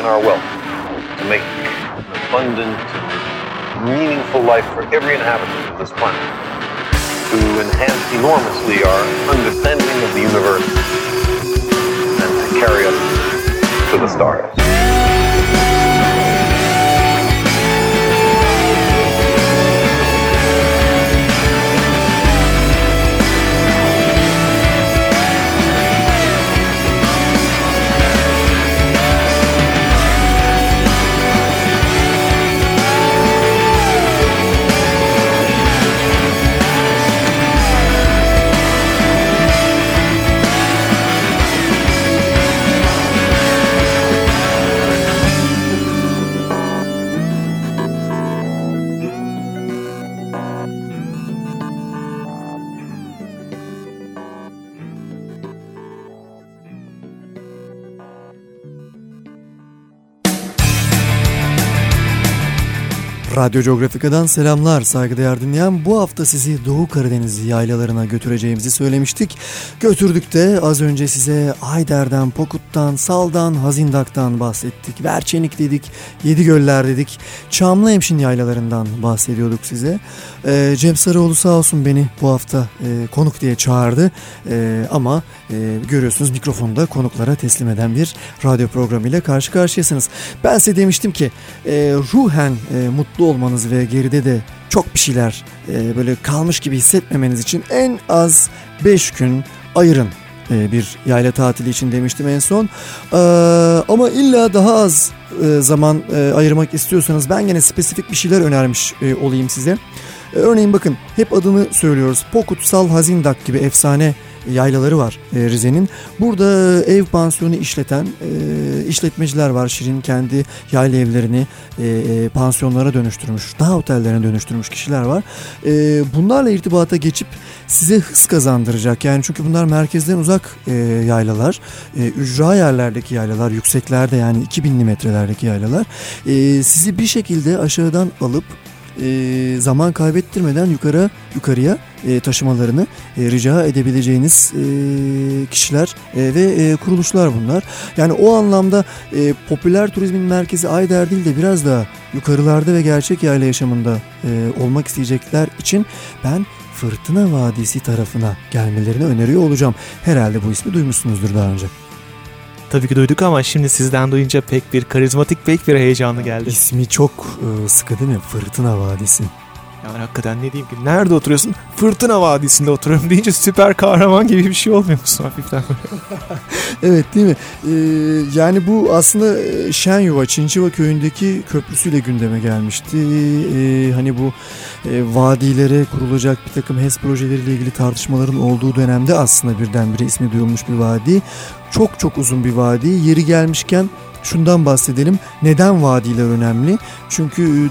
in our will. Radyo Geografika'dan selamlar saygıdeğer dinleyen. Bu hafta sizi Doğu Karadeniz yaylalarına götüreceğimizi söylemiştik. Götürdük de az önce size Ayder'den, Pokut'tan, Sal'dan, Hazindak'tan bahsettik. Verçenik dedik, Yedi Göller dedik. Çamlıhemşin yaylalarından bahsediyorduk size. Ee, Cem Sarıoğlu sağ olsun beni bu hafta e, konuk diye çağırdı. E, ama e, görüyorsunuz mikrofonda konuklara teslim eden bir radyo programıyla karşı karşıyasınız. Ben size demiştim ki e, ruhen e, mutlu olmanız ve geride de çok bir şeyler e, böyle kalmış gibi hissetmemeniz için en az 5 gün ayırın e, bir yayla tatili için demiştim en son. Ee, ama illa daha az e, zaman e, ayırmak istiyorsanız ben gene spesifik bir şeyler önermiş e, olayım size. E, örneğin bakın hep adını söylüyoruz. Pokutsal Hazindak gibi efsane yaylaları var e, Rize'nin. Burada ev pansiyonu işleten e, işletmeciler var. Şirin kendi yayla evlerini e, e, pansiyonlara dönüştürmüş, daha otellerine dönüştürmüş kişiler var. E, bunlarla irtibata geçip size hız kazandıracak. Yani çünkü bunlar merkezden uzak e, yaylalar. E, ücra yerlerdeki yaylalar, yükseklerde yani 2000'li metrelerdeki yaylalar. E, sizi bir şekilde aşağıdan alıp e, zaman kaybettirmeden yukarı yukarıya e, taşımalarını e, rica edebileceğiniz e, kişiler e, ve e, kuruluşlar bunlar. Yani o anlamda e, popüler turizmin merkezi Ayder değil de biraz daha yukarılarda ve gerçek yayla yaşamında e, olmak isteyecekler için ben Fırtına Vadisi tarafına gelmelerini öneriyor olacağım. Herhalde bu ismi duymuşsunuzdur daha önce. Tabii ki duyduk ama şimdi sizden duyunca pek bir karizmatik, pek bir heyecanlı geldi. İsmi çok e, sıkı değil mi? Fırtına Vadisi. Yani hakikaten ne diyeyim ki nerede oturuyorsun? Fırtına Vadisi'nde oturuyorum deyince süper kahraman gibi bir şey olmuyor musun hafiften? evet değil mi? Ee, yani bu aslında e, Şenyuva, Çinçiva köyündeki köprüsüyle gündeme gelmişti. Ee, hani bu e, vadilere kurulacak bir takım HES projeleriyle ilgili tartışmaların olduğu dönemde aslında birdenbire ismi duyulmuş bir vadi. Çok çok uzun bir vadi. Yeri gelmişken şundan bahsedelim. Neden vadiler önemli? Çünkü e,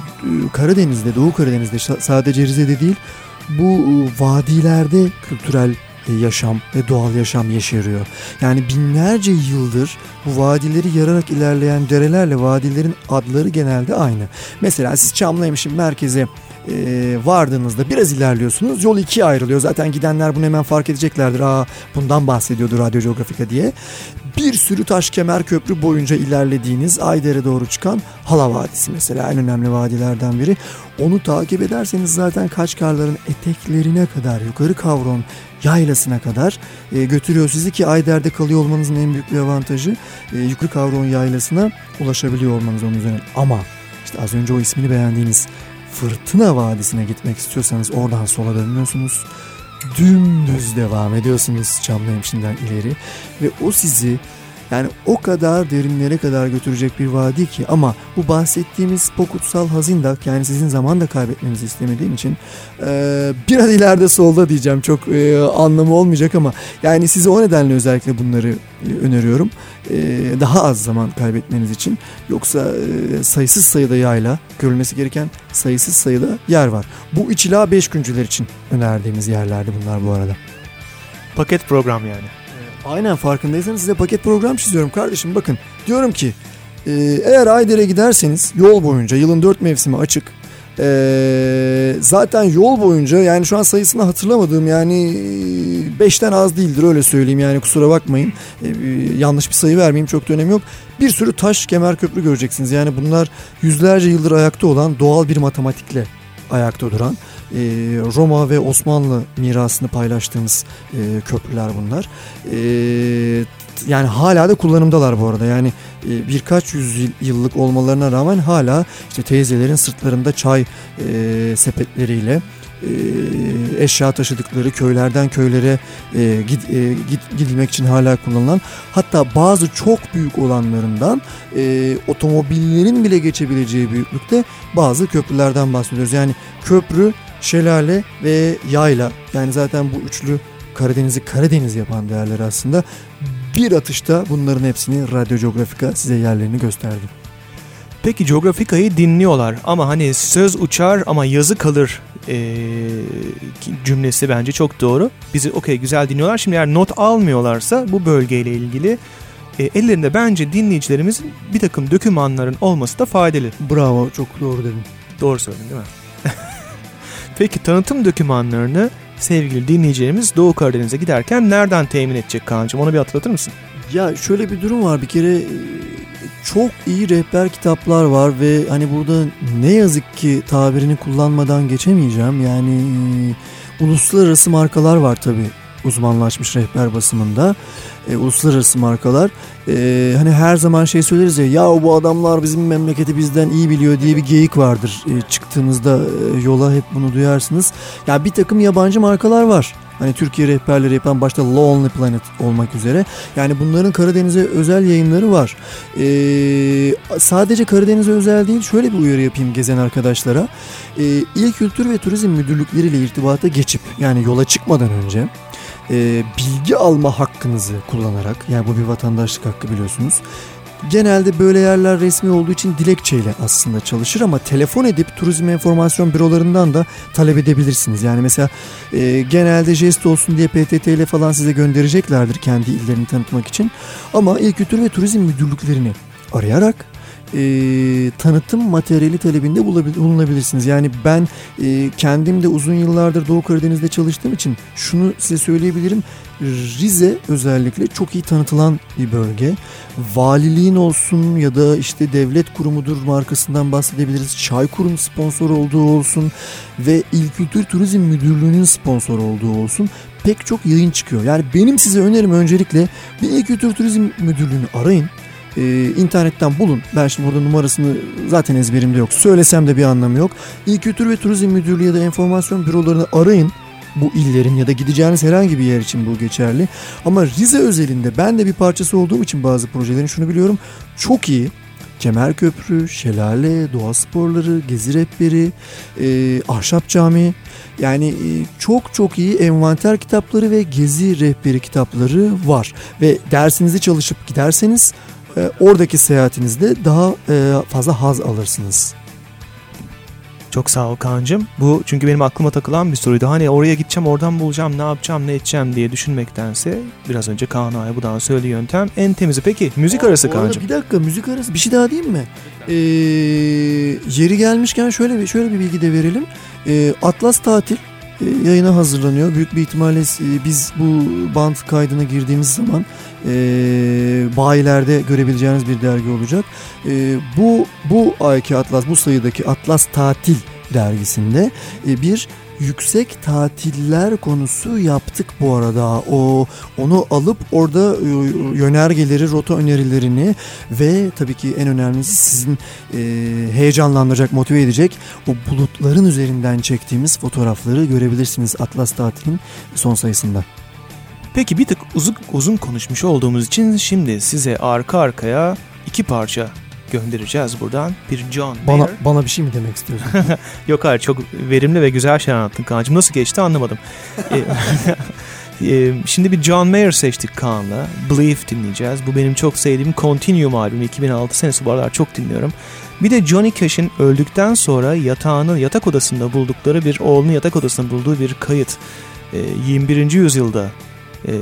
Karadeniz'de, Doğu Karadeniz'de sadece Rize'de değil bu e, vadilerde kültürel e, yaşam ve doğal yaşam yeşeriyor. Yani binlerce yıldır bu vadileri yararak ilerleyen derelerle vadilerin adları genelde aynı. Mesela siz Çamlıhemşin merkeze e, vardığınızda biraz ilerliyorsunuz. Yol ikiye ayrılıyor. Zaten gidenler bunu hemen fark edeceklerdir. Aa bundan bahsediyordu Radyo Geografika diye. Bir sürü taş kemer köprü boyunca ilerlediğiniz Ayder'e doğru çıkan Hala Vadisi mesela en önemli vadilerden biri. Onu takip ederseniz zaten Kaçkarların eteklerine kadar yukarı kavron yaylasına kadar e, götürüyor sizi ki Ayder'de kalıyor olmanızın en büyük bir avantajı e, yukarı kavron yaylasına ulaşabiliyor olmanız onun üzerine. Ama işte az önce o ismini beğendiğiniz Fırtına Vadisi'ne gitmek istiyorsanız oradan sola dönüyorsunuz. Dümdüz devam ediyorsunuz Çamlıhemşin'den ileri ve o sizi yani o kadar derinlere kadar götürecek bir vadi ki ama bu bahsettiğimiz Pokutsal Hazindak yani sizin zaman da kaybetmenizi istemediğim için e, biraz ileride solda diyeceğim çok e, anlamı olmayacak ama yani size o nedenle özellikle bunları e, öneriyorum. E, daha az zaman kaybetmeniz için yoksa e, sayısız sayıda yayla görülmesi gereken sayısız sayıda yer var. Bu içila 5 güncüler için önerdiğimiz yerlerdi bunlar bu arada. Paket program yani. Aynen farkındaysanız size paket program çiziyorum kardeşim. Bakın diyorum ki e, eğer Ayder'e giderseniz yol boyunca yılın dört mevsimi açık. E, zaten yol boyunca yani şu an sayısını hatırlamadığım yani beşten az değildir öyle söyleyeyim yani kusura bakmayın. E, yanlış bir sayı vermeyeyim çok da önemi yok. Bir sürü taş kemer köprü göreceksiniz. Yani bunlar yüzlerce yıldır ayakta olan doğal bir matematikle ayakta duran e, Roma ve Osmanlı mirasını paylaştığımız e, köprüler bunlar. E, yani hala da kullanımdalar bu arada. Yani e, birkaç yüz yıllık olmalarına rağmen hala işte teyzelerin sırtlarında çay e, sepetleriyle e, eşya taşıdıkları köylerden köylere e, gid, e, gid, gidilmek için hala kullanılan hatta bazı çok büyük olanlarından e, otomobillerin bile geçebileceği büyüklükte bazı köprülerden bahsediyoruz. Yani köprü, şelale ve yayla yani zaten bu üçlü Karadeniz'i Karadeniz yapan değerler aslında bir atışta bunların hepsini Radyo Geografika size yerlerini gösterdi. Peki Geografika'yı dinliyorlar ama hani söz uçar ama yazı kalır e, cümlesi bence çok doğru. Bizi okey güzel dinliyorlar. Şimdi eğer not almıyorlarsa bu bölgeyle ilgili e, ellerinde bence dinleyicilerimizin bir takım dokümanların olması da faydalı. Bravo çok doğru dedin. Doğru söyledim değil mi? Peki tanıtım dokümanlarını sevgili dinleyicilerimiz Doğu Karadeniz'e giderken nereden temin edecek Kaan'cığım? Onu bir hatırlatır mısın? Ya şöyle bir durum var bir kere e, çok iyi rehber kitaplar var ve hani burada ne yazık ki tabirini kullanmadan geçemeyeceğim. Yani e, uluslararası markalar var tabii uzmanlaşmış rehber basımında. E, uluslararası markalar. E, hani her zaman şey söyleriz ya ya bu adamlar bizim memleketi bizden iyi biliyor diye bir geyik vardır. E, çıktığınızda e, yola hep bunu duyarsınız. Ya bir takım yabancı markalar var. Hani Türkiye rehberleri yapan başta Lonely Planet olmak üzere. Yani bunların Karadeniz'e özel yayınları var. Ee, sadece Karadeniz'e özel değil şöyle bir uyarı yapayım gezen arkadaşlara. Ee, İl Kültür ve Turizm Müdürlükleriyle irtibata geçip yani yola çıkmadan önce e, bilgi alma hakkınızı kullanarak yani bu bir vatandaşlık hakkı biliyorsunuz. Genelde böyle yerler resmi olduğu için dilekçeyle aslında çalışır ama telefon edip turizm enformasyon bürolarından da talep edebilirsiniz. Yani mesela e, genelde jest olsun diye PTT ile falan size göndereceklerdir kendi illerini tanıtmak için. Ama İl Kültür ve Turizm Müdürlüklerini arayarak e, tanıtım materyali talebinde bulunabilirsiniz. Yani ben e, kendim de uzun yıllardır Doğu Karadeniz'de çalıştığım için şunu size söyleyebilirim. Rize özellikle çok iyi tanıtılan bir bölge. Valiliğin olsun ya da işte devlet kurumudur markasından bahsedebiliriz. Çaykur'un sponsor olduğu olsun ve İl Kültür Turizm Müdürlüğü'nün sponsor olduğu olsun pek çok yayın çıkıyor. Yani benim size önerim öncelikle bir İl Kültür Turizm Müdürlüğü'nü arayın e, internetten bulun. Ben şimdi burada numarasını zaten ezberimde yok. Söylesem de bir anlamı yok. İl Kültür ve Turizm Müdürlüğü ya da enformasyon bürolarını arayın. Bu illerin ya da gideceğiniz herhangi bir yer için bu geçerli. Ama Rize özelinde ben de bir parçası olduğum için bazı projelerin şunu biliyorum. Çok iyi. Kemer Köprü, Şelale, Doğa Sporları, Gezi Rehberi, e, Ahşap Cami. Yani e, çok çok iyi envanter kitapları ve gezi rehberi kitapları var. Ve dersinizi çalışıp giderseniz e, oradaki seyahatinizde daha e, fazla haz alırsınız. Çok sağ ol Kaan'cığım. Bu çünkü benim aklıma takılan bir soruydu. Hani oraya gideceğim, oradan bulacağım, ne yapacağım, ne edeceğim diye düşünmektense biraz önce Kaan Aybu'dan söylediği yöntem en temizi. Peki müzik arası Kaan'cığım. Bir dakika müzik arası bir şey daha diyeyim mi? Ee, yeri gelmişken şöyle bir şöyle bir bilgi de verelim. Ee, Atlas Tatil yayına hazırlanıyor. Büyük bir ihtimalle e, biz bu band kaydına girdiğimiz zaman e, bayilerde görebileceğiniz bir dergi olacak. E, bu bu ayki Atlas, bu sayıdaki Atlas Tatil dergisinde e, bir yüksek tatiller konusu yaptık bu arada. O onu alıp orada e, yönergeleri, rota önerilerini ve tabii ki en önemlisi sizin e, heyecanlandıracak, motive edecek o bulutların üzerinden çektiğimiz fotoğrafları görebilirsiniz Atlas Tatil'in son sayısında. Peki bir tık uzun, uzun konuşmuş olduğumuz için şimdi size arka arkaya iki parça göndereceğiz buradan. Bir John Mayer. Bana, bana bir şey mi demek istiyorsun? Yok hayır çok verimli ve güzel şey anlattın Kaan'cığım. Nasıl geçti anlamadım. E, e, şimdi bir John Mayer seçtik Kaan'la. Believe dinleyeceğiz. Bu benim çok sevdiğim Continuum albümü. 2006 senesi bu aralar çok dinliyorum. Bir de Johnny Cash'in öldükten sonra yatağını yatak odasında buldukları bir oğlunu yatak odasında bulduğu bir kayıt. 21. E, yüzyılda e,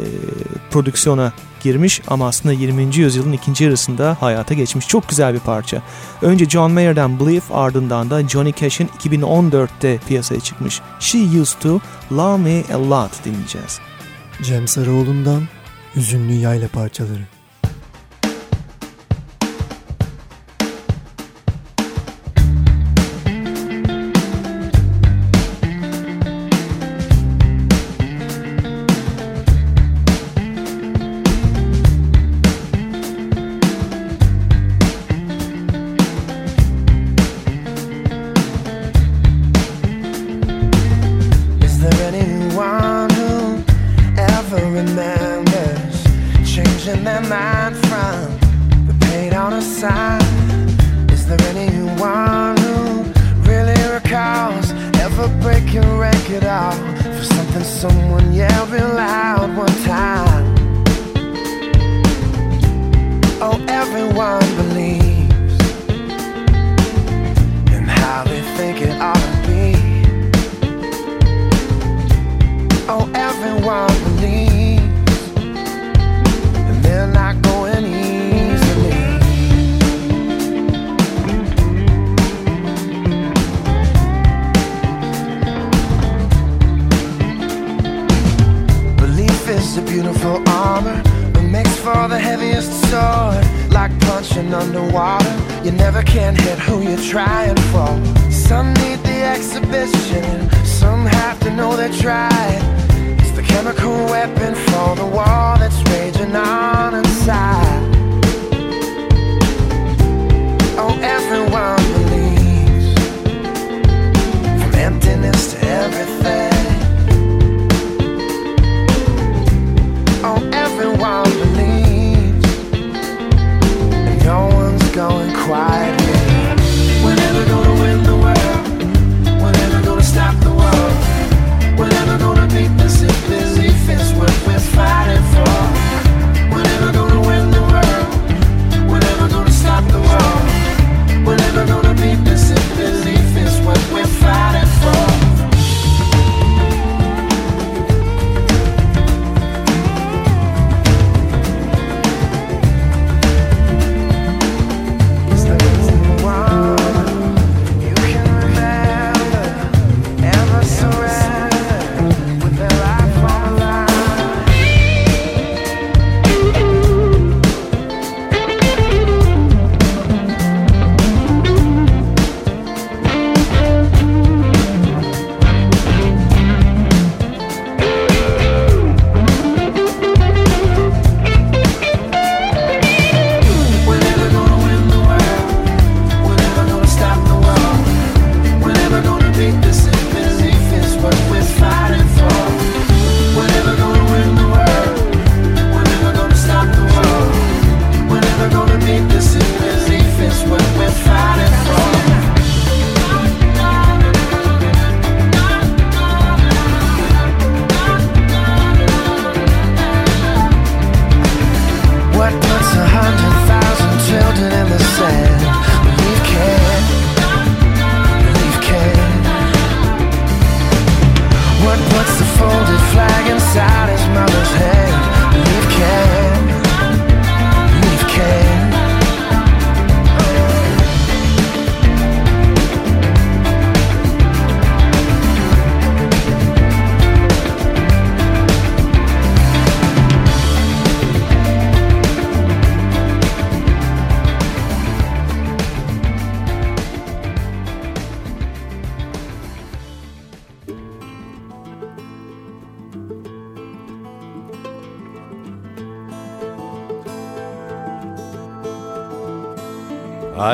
prodüksiyona girmiş ama aslında 20. yüzyılın ikinci yarısında hayata geçmiş. Çok güzel bir parça. Önce John Mayer'dan Believe ardından da Johnny Cash'in 2014'te piyasaya çıkmış She Used To Love Me A Lot dinleyeceğiz. Cem Sarıoğlu'ndan Hüzünlü Yayla Parçaları.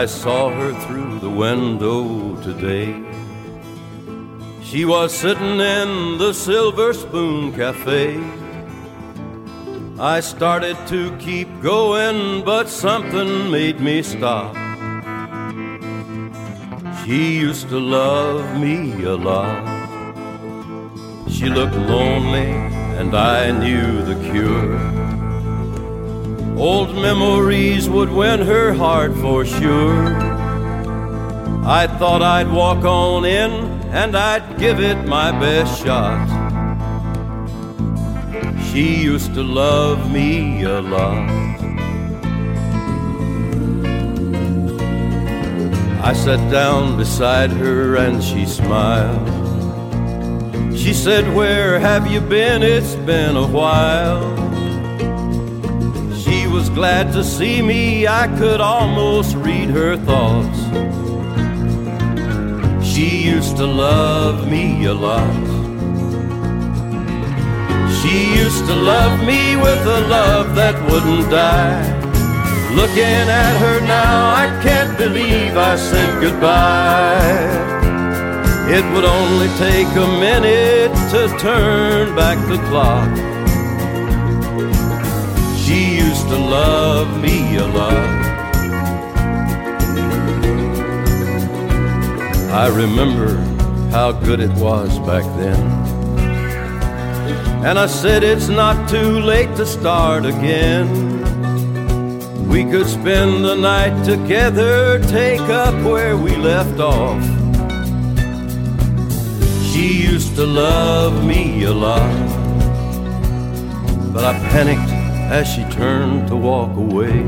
I saw her through the window today. She was sitting in the Silver Spoon Cafe. I started to keep going, but something made me stop. She used to love me a lot. She looked lonely, and I knew the cure. Old memories would win her heart for sure. I thought I'd walk on in and I'd give it my best shot. She used to love me a lot. I sat down beside her and she smiled. She said, Where have you been? It's been a while. Glad to see me, I could almost read her thoughts. She used to love me a lot. She used to love me with a love that wouldn't die. Looking at her now, I can't believe I said goodbye. It would only take a minute to turn back the clock. To love me a lot. I remember how good it was back then. And I said it's not too late to start again. We could spend the night together, take up where we left off. She used to love me a lot. But I panicked as she turned to walk away.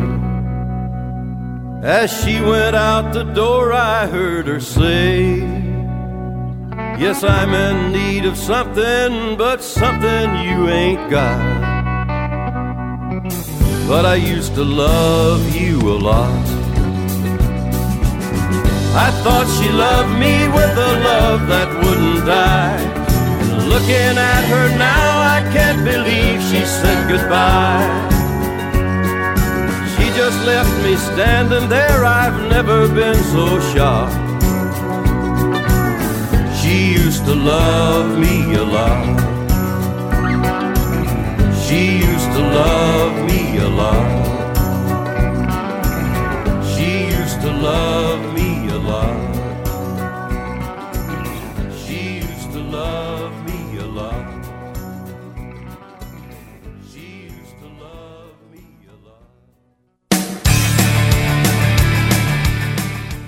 As she went out the door, I heard her say, Yes, I'm in need of something, but something you ain't got. but I used to love you a lot. I thought she loved me with a love that wouldn't die. Looking at her now, I can't believe she said goodbye. She just left me standing there, I've never been so shocked. She used to love me a lot. She used to love me a lot. She used to love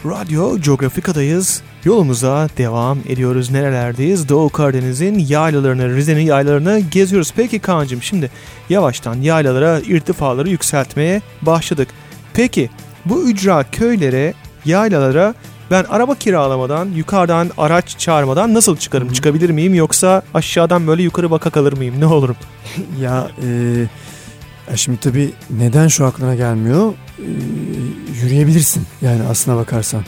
Radyo Geografika'dayız. Yolumuza devam ediyoruz. Nerelerdeyiz? Doğu Karadeniz'in yaylalarını, Rize'nin yaylalarını geziyoruz. Peki Kaan'cığım şimdi yavaştan yaylalara, irtifaları yükseltmeye başladık. Peki bu ücra köylere, yaylalara ben araba kiralamadan, yukarıdan araç çağırmadan nasıl çıkarım? Çıkabilir miyim yoksa aşağıdan böyle yukarı baka kalır mıyım? Ne olurum? Ya, e, şimdi tabii neden şu aklına gelmiyor? E, yürüyebilirsin yani aslına bakarsan.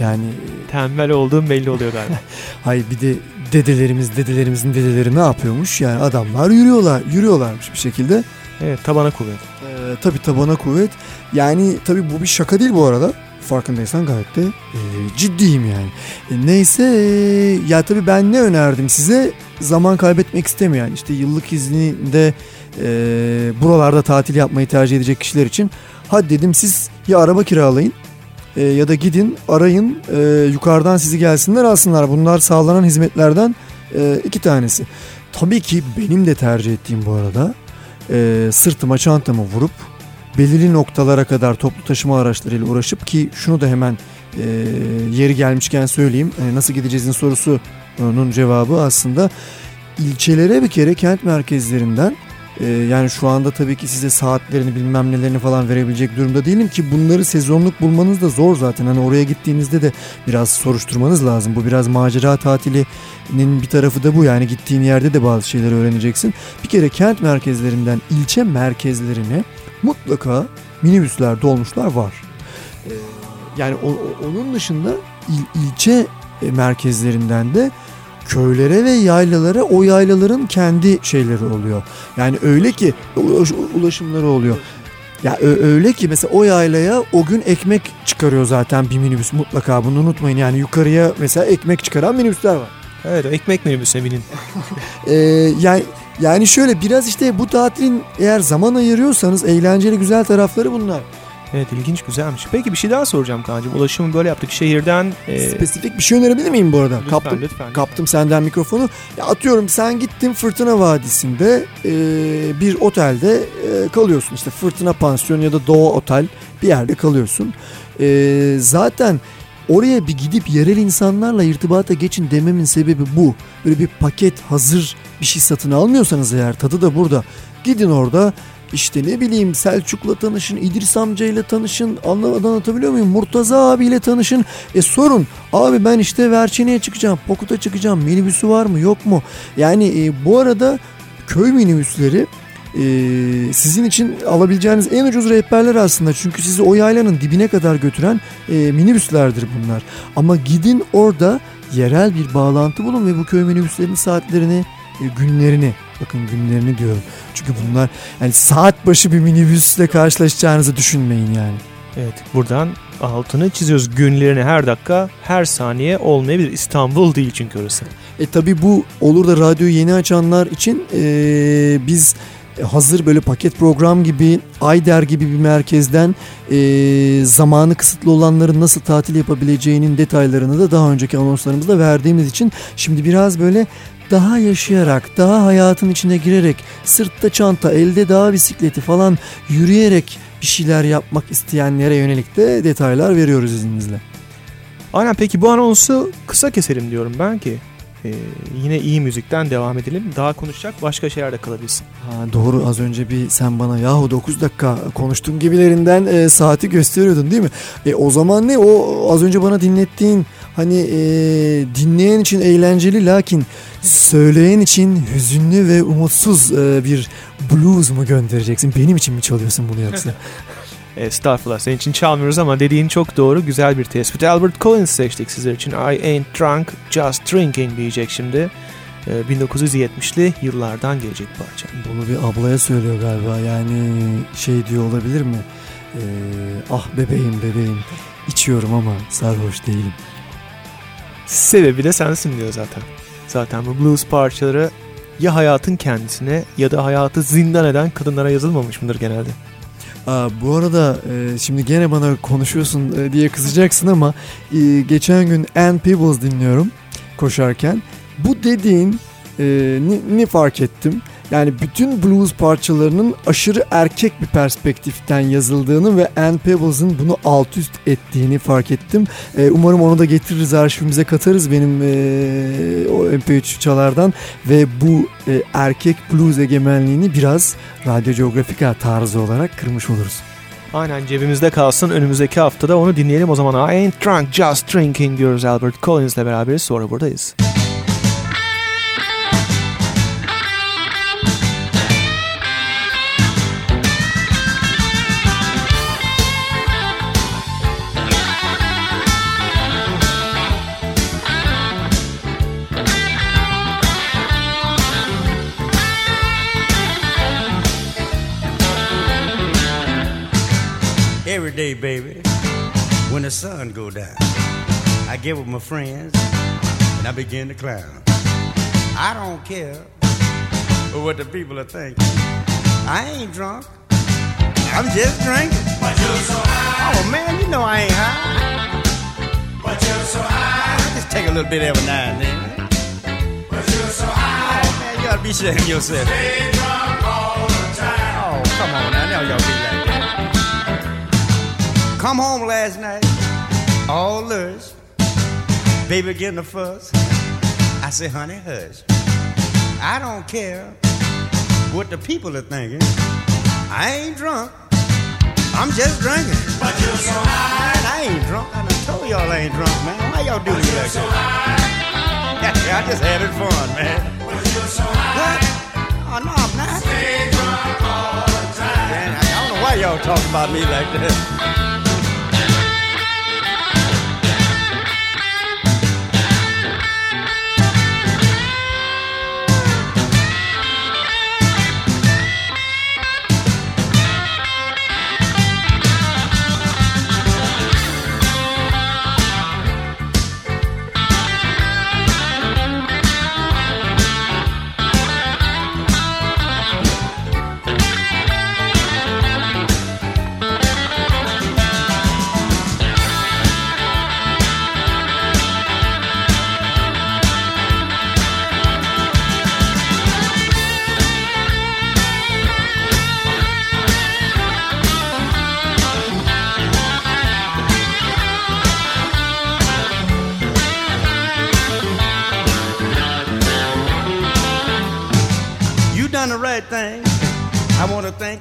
Yani Tembel olduğum belli oluyor galiba. hay bir de dedelerimiz dedelerimizin dedeleri ne yapıyormuş? Yani adamlar yürüyorlar, yürüyorlarmış bir şekilde. evet tabana kuvvet. Ee, tabii tabana kuvvet. Yani tabii bu bir şaka değil bu arada. Farkındaysan gayet de e, ciddiyim yani. E, neyse e, ya tabii ben ne önerdim size? Zaman kaybetmek istemeyen işte yıllık izninde e, buralarda tatil yapmayı tercih edecek kişiler için hadi dedim siz ya araba kiralayın e, ya da gidin arayın e, yukarıdan sizi gelsinler alsınlar. Bunlar sağlanan hizmetlerden e, iki tanesi. Tabii ki benim de tercih ettiğim bu arada e, sırtıma çantamı vurup belirli noktalara kadar toplu taşıma araçlarıyla uğraşıp ki şunu da hemen e, yeri gelmişken söyleyeyim hani nasıl gideceğizin sorusunun cevabı aslında ilçelere bir kere kent merkezlerinden e, yani şu anda tabii ki size saatlerini bilmem nelerini falan verebilecek durumda değilim ki bunları sezonluk bulmanız da zor zaten. Hani oraya gittiğinizde de biraz soruşturmanız lazım. Bu biraz macera tatilinin bir tarafı da bu. Yani gittiğin yerde de bazı şeyleri öğreneceksin. Bir kere kent merkezlerinden ilçe merkezlerine mutlaka minibüsler dolmuşlar var. Ee, yani onun dışında il- ilçe e, merkezlerinden de köylere ve yaylalara o yaylaların kendi şeyleri oluyor. Yani öyle ki ulaş- ulaşımları oluyor. Ya öyle ki mesela o yaylaya o gün ekmek çıkarıyor zaten bir minibüs mutlaka bunu unutmayın. Yani yukarıya mesela ekmek çıkaran minibüsler var. Evet ekmek minibüsüne binin. Ee, yani yani şöyle biraz işte bu tatilin eğer zaman ayırıyorsanız eğlenceli güzel tarafları bunlar. Evet ilginç güzelmiş. Peki bir şey daha soracağım Kaan'cığım. Ulaşımı böyle yaptık şehirden. e, Spesifik bir şey önerebilir miyim bu arada? lütfen, kaptım lütfen. kaptım senden mikrofonu. Ya atıyorum sen gittin Fırtına Vadisi'nde e, bir otelde e, kalıyorsun. İşte Fırtına Pansiyon ya da Doğa Otel bir yerde kalıyorsun. E, zaten oraya bir gidip yerel insanlarla irtibata geçin dememin sebebi bu. Böyle bir paket hazır bir şey satın almıyorsanız eğer tadı da burada. Gidin orada işte ne bileyim Selçuk'la tanışın, İdris amcayla tanışın, anlamadan anlatabiliyor muyum? Murtaza abiyle tanışın. E sorun abi ben işte Verçene'ye çıkacağım, Pokut'a çıkacağım, minibüsü var mı yok mu? Yani e, bu arada köy minibüsleri e, sizin için alabileceğiniz en ucuz rehberler aslında. Çünkü sizi o yaylanın dibine kadar götüren e, minibüslerdir bunlar. Ama gidin orada yerel bir bağlantı bulun ve bu köy minibüslerinin saatlerini, e, günlerini, bakın günlerini diyorum. Çünkü bunlar yani saat başı bir minibüsle karşılaşacağınızı düşünmeyin yani. Evet buradan altını çiziyoruz. Günlerini her dakika her saniye olmayabilir. İstanbul değil çünkü orası. E tabi bu olur da radyoyu yeni açanlar için e, biz hazır böyle paket program gibi Ayder gibi bir merkezden e, zamanı kısıtlı olanların nasıl tatil yapabileceğinin detaylarını da daha önceki anonslarımızda verdiğimiz için şimdi biraz böyle daha yaşayarak, daha hayatın içine girerek, sırtta çanta, elde dağ bisikleti falan yürüyerek bir şeyler yapmak isteyenlere yönelik de detaylar veriyoruz izninizle. Aynen peki bu anonsu kısa keselim diyorum ben ki. e, yine iyi müzikten devam edelim. Daha konuşacak başka şeyler de kalabilsin. Ha, doğru az önce bir sen bana yahu 9 dakika konuştun gibilerinden e, saati gösteriyordun değil mi? E, o zaman ne o az önce bana dinlettiğin hani e, dinleyen için eğlenceli lakin söyleyen için hüzünlü ve umutsuz e, bir blues mu göndereceksin? Benim için mi çalıyorsun bunu yoksa? Estağfurullah senin için çalmıyoruz ama dediğin çok doğru güzel bir tespit. Albert Collins seçtik sizler için. I Ain't Drunk Just Drinking diyecek şimdi. Ee, 1970'li yıllardan gelecek parça. Bunu bir ablaya söylüyor galiba. Yani şey diyor olabilir mi? Ee, ah bebeğim bebeğim içiyorum ama sarhoş değilim. Sebebi de sensin diyor zaten. Zaten bu blues parçaları ya hayatın kendisine ya da hayatı zindan eden kadınlara yazılmamış mıdır genelde? Aa, bu arada e, şimdi gene bana konuşuyorsun e, diye kızacaksın ama e, geçen gün Ann Peebles dinliyorum koşarken. Bu dediğin e, ne, ne fark ettim? Yani bütün blues parçalarının aşırı erkek bir perspektiften yazıldığını ve Ann Peebles'ın bunu alt üst ettiğini fark ettim. E, umarım onu da getiririz arşivimize katarız benim e, o MP3 çalardan ve bu e, erkek blues egemenliğini biraz Radyo Geografika tarzı olarak kırmış oluruz. Aynen cebimizde kalsın önümüzdeki haftada onu dinleyelim o zaman I Ain't Drunk Just Drinking diyoruz Albert Collins'le beraberiz sonra buradayız. Every day, baby, when the sun go down, I get with my friends and I begin to clown. I don't care what the people are thinking. I ain't drunk. I'm just drinking. But you're so high. Oh man, you know I ain't high. But you're so high. Just take a little bit every now and then. But you're so high. Oh man, you ought to be of yourself. Stay drunk all the time. Oh, come on now, now y'all be like. Come home last night, all lush. Baby getting a fuss. I say, honey, hush. I don't care what the people are thinking. I ain't drunk. I'm just drinking. But you're so high. I ain't drunk. I done told y'all I ain't drunk, man. Why y'all do me like so that? I just having fun, man. But you're so high. What? Oh, no, I'm not. Stay drunk all the time. Man, I don't know why y'all talk about me like that.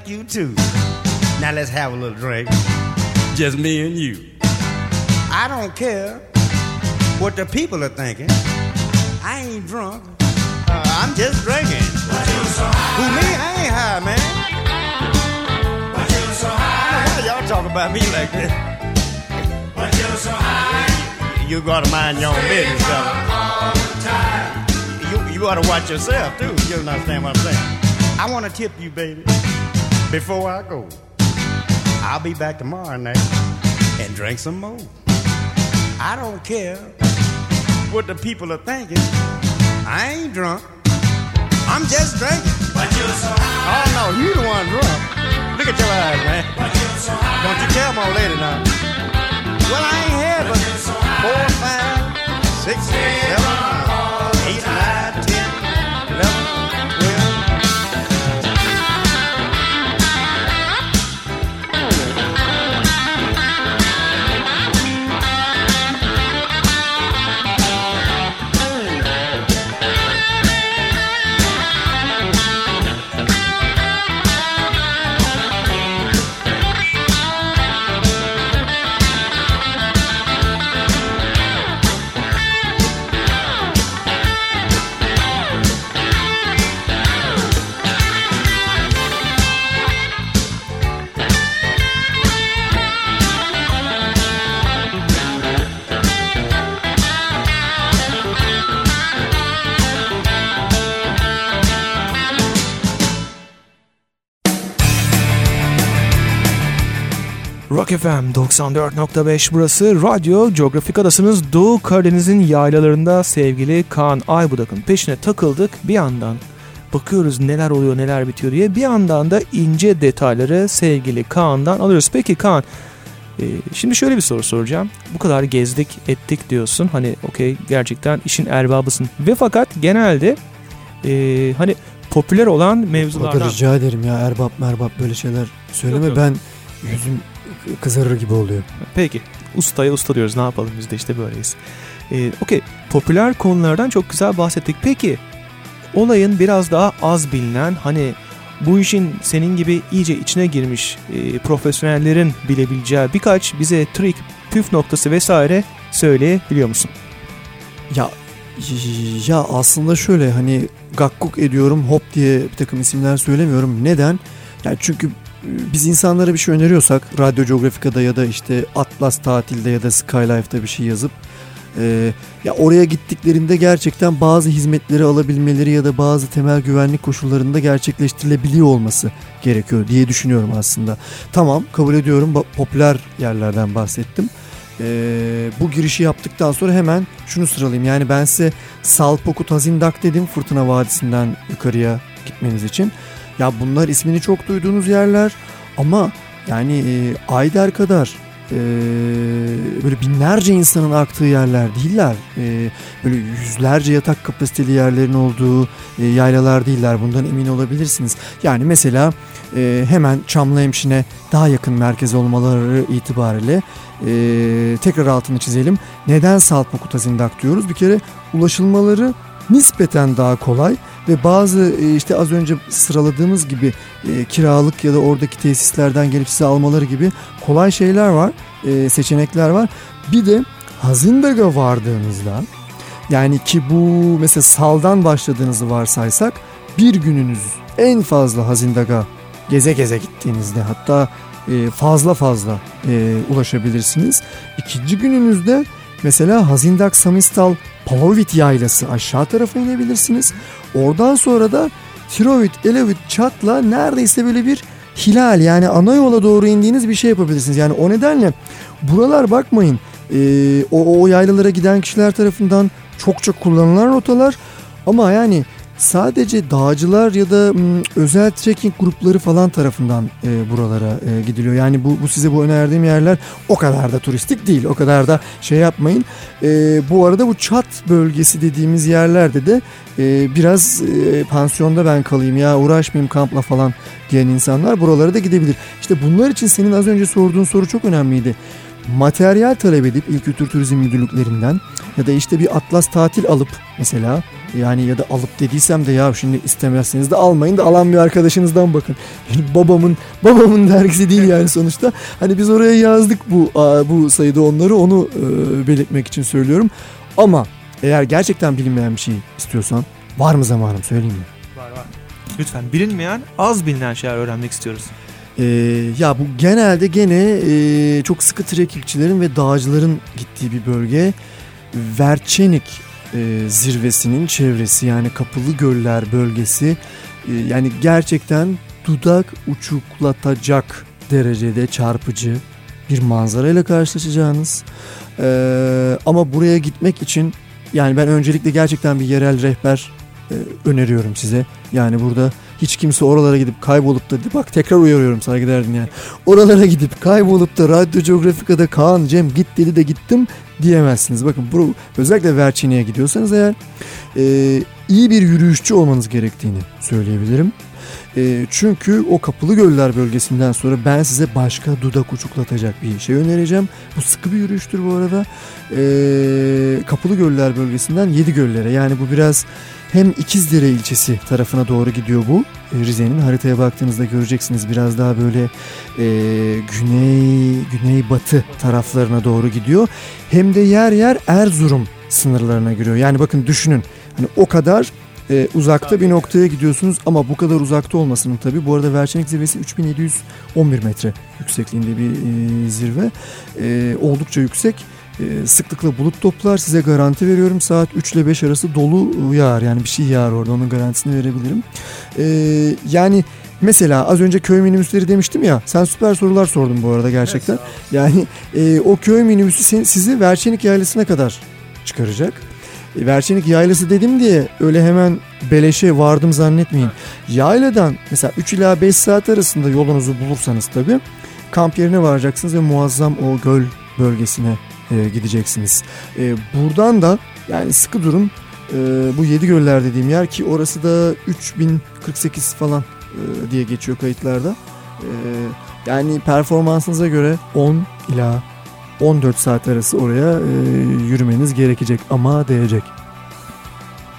You too. Now let's have a little drink. Just me and you. I don't care what the people are thinking. I ain't drunk. Uh, I'm just drinking. Who me? I ain't high, man. But you're so high. Y'all talk about me like that? But you're so high. You gotta mind your own business, fella. All the time. You, you ought to watch yourself too. You don't understand what I'm saying. I want to tip you, baby, before I go. I'll be back tomorrow night and drink some more. I don't care what the people are thinking. I ain't drunk. I'm just drinking. But you're so oh, high. Oh no, you the one drunk. Look at your eyes, man. But you're so high. Don't you tell my lady now. Well, I ain't had but four, five, six, seven, eight, nine, ten, Rock FM 94.5 burası Radyo Coğrafika'dasınız. Doğu Karadeniz'in yaylalarında sevgili Kaan Aybudak'ın peşine takıldık. Bir yandan bakıyoruz neler oluyor neler bitiyor diye. Bir yandan da ince detayları sevgili Kaan'dan alıyoruz. Peki Kaan e, şimdi şöyle bir soru soracağım. Bu kadar gezdik ettik diyorsun. Hani okey gerçekten işin erbabısın. Ve fakat genelde e, hani popüler olan mevzulardan... rica ederim ya erbap merbap böyle şeyler söyleme Yok, yok. ben yüzüm kızarır gibi oluyor. Peki. Ustaya usta diyoruz. Ne yapalım biz de işte böyleyiz. Ee, Okey. Popüler konulardan çok güzel bahsettik. Peki olayın biraz daha az bilinen hani bu işin senin gibi iyice içine girmiş e, profesyonellerin bilebileceği birkaç bize trik, püf noktası vesaire söyleyebiliyor musun? Ya ya aslında şöyle hani gakkuk ediyorum hop diye bir takım isimler söylemiyorum. Neden? Yani çünkü biz insanlara bir şey öneriyorsak Radyo Geografika'da ya da işte Atlas tatilde ya da Skylife'da bir şey yazıp e, ya oraya gittiklerinde gerçekten bazı hizmetleri alabilmeleri ya da bazı temel güvenlik koşullarında gerçekleştirilebiliyor olması gerekiyor diye düşünüyorum aslında. Tamam kabul ediyorum popüler yerlerden bahsettim. Ee, bu girişi yaptıktan sonra hemen şunu sıralayayım. Yani ben size Salpokut Hazindak dedim Fırtına Vadisi'nden yukarıya gitmeniz için. Ya bunlar ismini çok duyduğunuz yerler ama yani e, Ayder kadar e, böyle binlerce insanın aktığı yerler değiller. E, böyle yüzlerce yatak kapasiteli yerlerin olduğu e, yaylalar değiller. Bundan emin olabilirsiniz. Yani mesela e, hemen Çamlıhemşin'e daha yakın merkez olmaları itibariyle e, tekrar altını çizelim. Neden Salpokut Hazindak diyoruz? Bir kere ulaşılmaları nispeten daha kolay ve bazı e, işte az önce sıraladığımız gibi e, kiralık ya da oradaki tesislerden gelip size almaları gibi kolay şeyler var, e, seçenekler var. Bir de Hazindag'a vardığınızda yani ki bu mesela saldan başladığınızı varsaysak bir gününüz en fazla Hazindag'a geze geze gittiğinizde hatta fazla fazla ulaşabilirsiniz. İkinci gününüzde mesela Hazindak Samistal Palovit yaylası aşağı tarafa inebilirsiniz. Oradan sonra da Tirovit, Elevit, Çat'la neredeyse böyle bir hilal yani ana yola doğru indiğiniz bir şey yapabilirsiniz. Yani o nedenle buralar bakmayın e, o, o yaylalara giden kişiler tarafından çokça kullanılan rotalar ama yani sadece dağcılar ya da özel trekking grupları falan tarafından e, buralara e, gidiliyor. Yani bu, bu size bu önerdiğim yerler o kadar da turistik değil. O kadar da şey yapmayın. E, bu arada bu çat bölgesi dediğimiz yerlerde de e, biraz e, pansiyonda ben kalayım ya uğraşmayayım kampla falan diyen insanlar buralara da gidebilir. İşte bunlar için senin az önce sorduğun soru çok önemliydi materyal talep edip İl Kültür Turizm Müdürlüklerinden ya da işte bir atlas tatil alıp mesela yani ya da alıp dediysem de ya şimdi istemezseniz de almayın da alan bir arkadaşınızdan bakın. Yani babamın babamın dergisi değil yani sonuçta. Hani biz oraya yazdık bu bu sayıda onları onu e, belirtmek için söylüyorum. Ama eğer gerçekten bilinmeyen bir şey istiyorsan var mı zamanım söyleyeyim mi? Var var. Lütfen bilinmeyen az bilinen şeyler öğrenmek istiyoruz. Ee, ya bu genelde gene e, çok sıkı trekkingçilerin ve dağcıların gittiği bir bölge. Verçenik e, zirvesinin çevresi yani Kapılı Göller bölgesi e, yani gerçekten dudak uçuklatacak derecede çarpıcı bir manzarayla karşılaşacağınız. Ee, ama buraya gitmek için yani ben öncelikle gerçekten bir yerel rehber e, öneriyorum size. Yani burada hiç kimse oralara gidip kaybolup da bak tekrar uyarıyorum saygıdeğer yani. Oralara gidip kaybolup da Radyo Geografika'da Kaan Cem git dedi de gittim diyemezsiniz. Bakın bu özellikle Verçini'ye gidiyorsanız eğer e, iyi bir yürüyüşçü olmanız gerektiğini söyleyebilirim. E, çünkü o Kapılı Göller bölgesinden sonra ben size başka dudak uçuklatacak bir şey önereceğim. Bu sıkı bir yürüyüştür bu arada. E, Kapılı Göller bölgesinden Yedi Göllere yani bu biraz hem İkizdere ilçesi tarafına doğru gidiyor bu. E, Rize'nin haritaya baktığınızda göreceksiniz biraz daha böyle e, güney güneybatı taraflarına doğru gidiyor. Hem de yer yer Erzurum sınırlarına giriyor. Yani bakın düşünün hani o kadar e, uzakta bir noktaya gidiyorsunuz ama bu kadar uzakta olmasının tabii. Bu arada Verçenik zirvesi 3711 metre yüksekliğinde bir e, zirve. E, oldukça yüksek. E, sıklıkla bulut toplar size garanti veriyorum saat 3 ile 5 arası dolu yağar yani bir şey yağar orada onun garantisini verebilirim. E, yani Mesela az önce köy minibüsleri demiştim ya. Sen süper sorular sordun bu arada gerçekten. Yani e, o köy minibüsü sizi Verçenik Yaylası'na kadar çıkaracak. E, Verçenik Yaylası dedim diye öyle hemen beleşe vardım zannetmeyin. Yayladan mesela 3 ila 5 saat arasında yolunuzu bulursanız tabii kamp yerine varacaksınız ve muazzam o göl bölgesine e, gideceksiniz. E, buradan da yani sıkı durun e, bu Yedi Göller dediğim yer ki orası da 3048 falan e, diye geçiyor kayıtlarda. E, yani performansınıza göre 10 ila 14 saat arası oraya e, yürümeniz gerekecek ama değecek.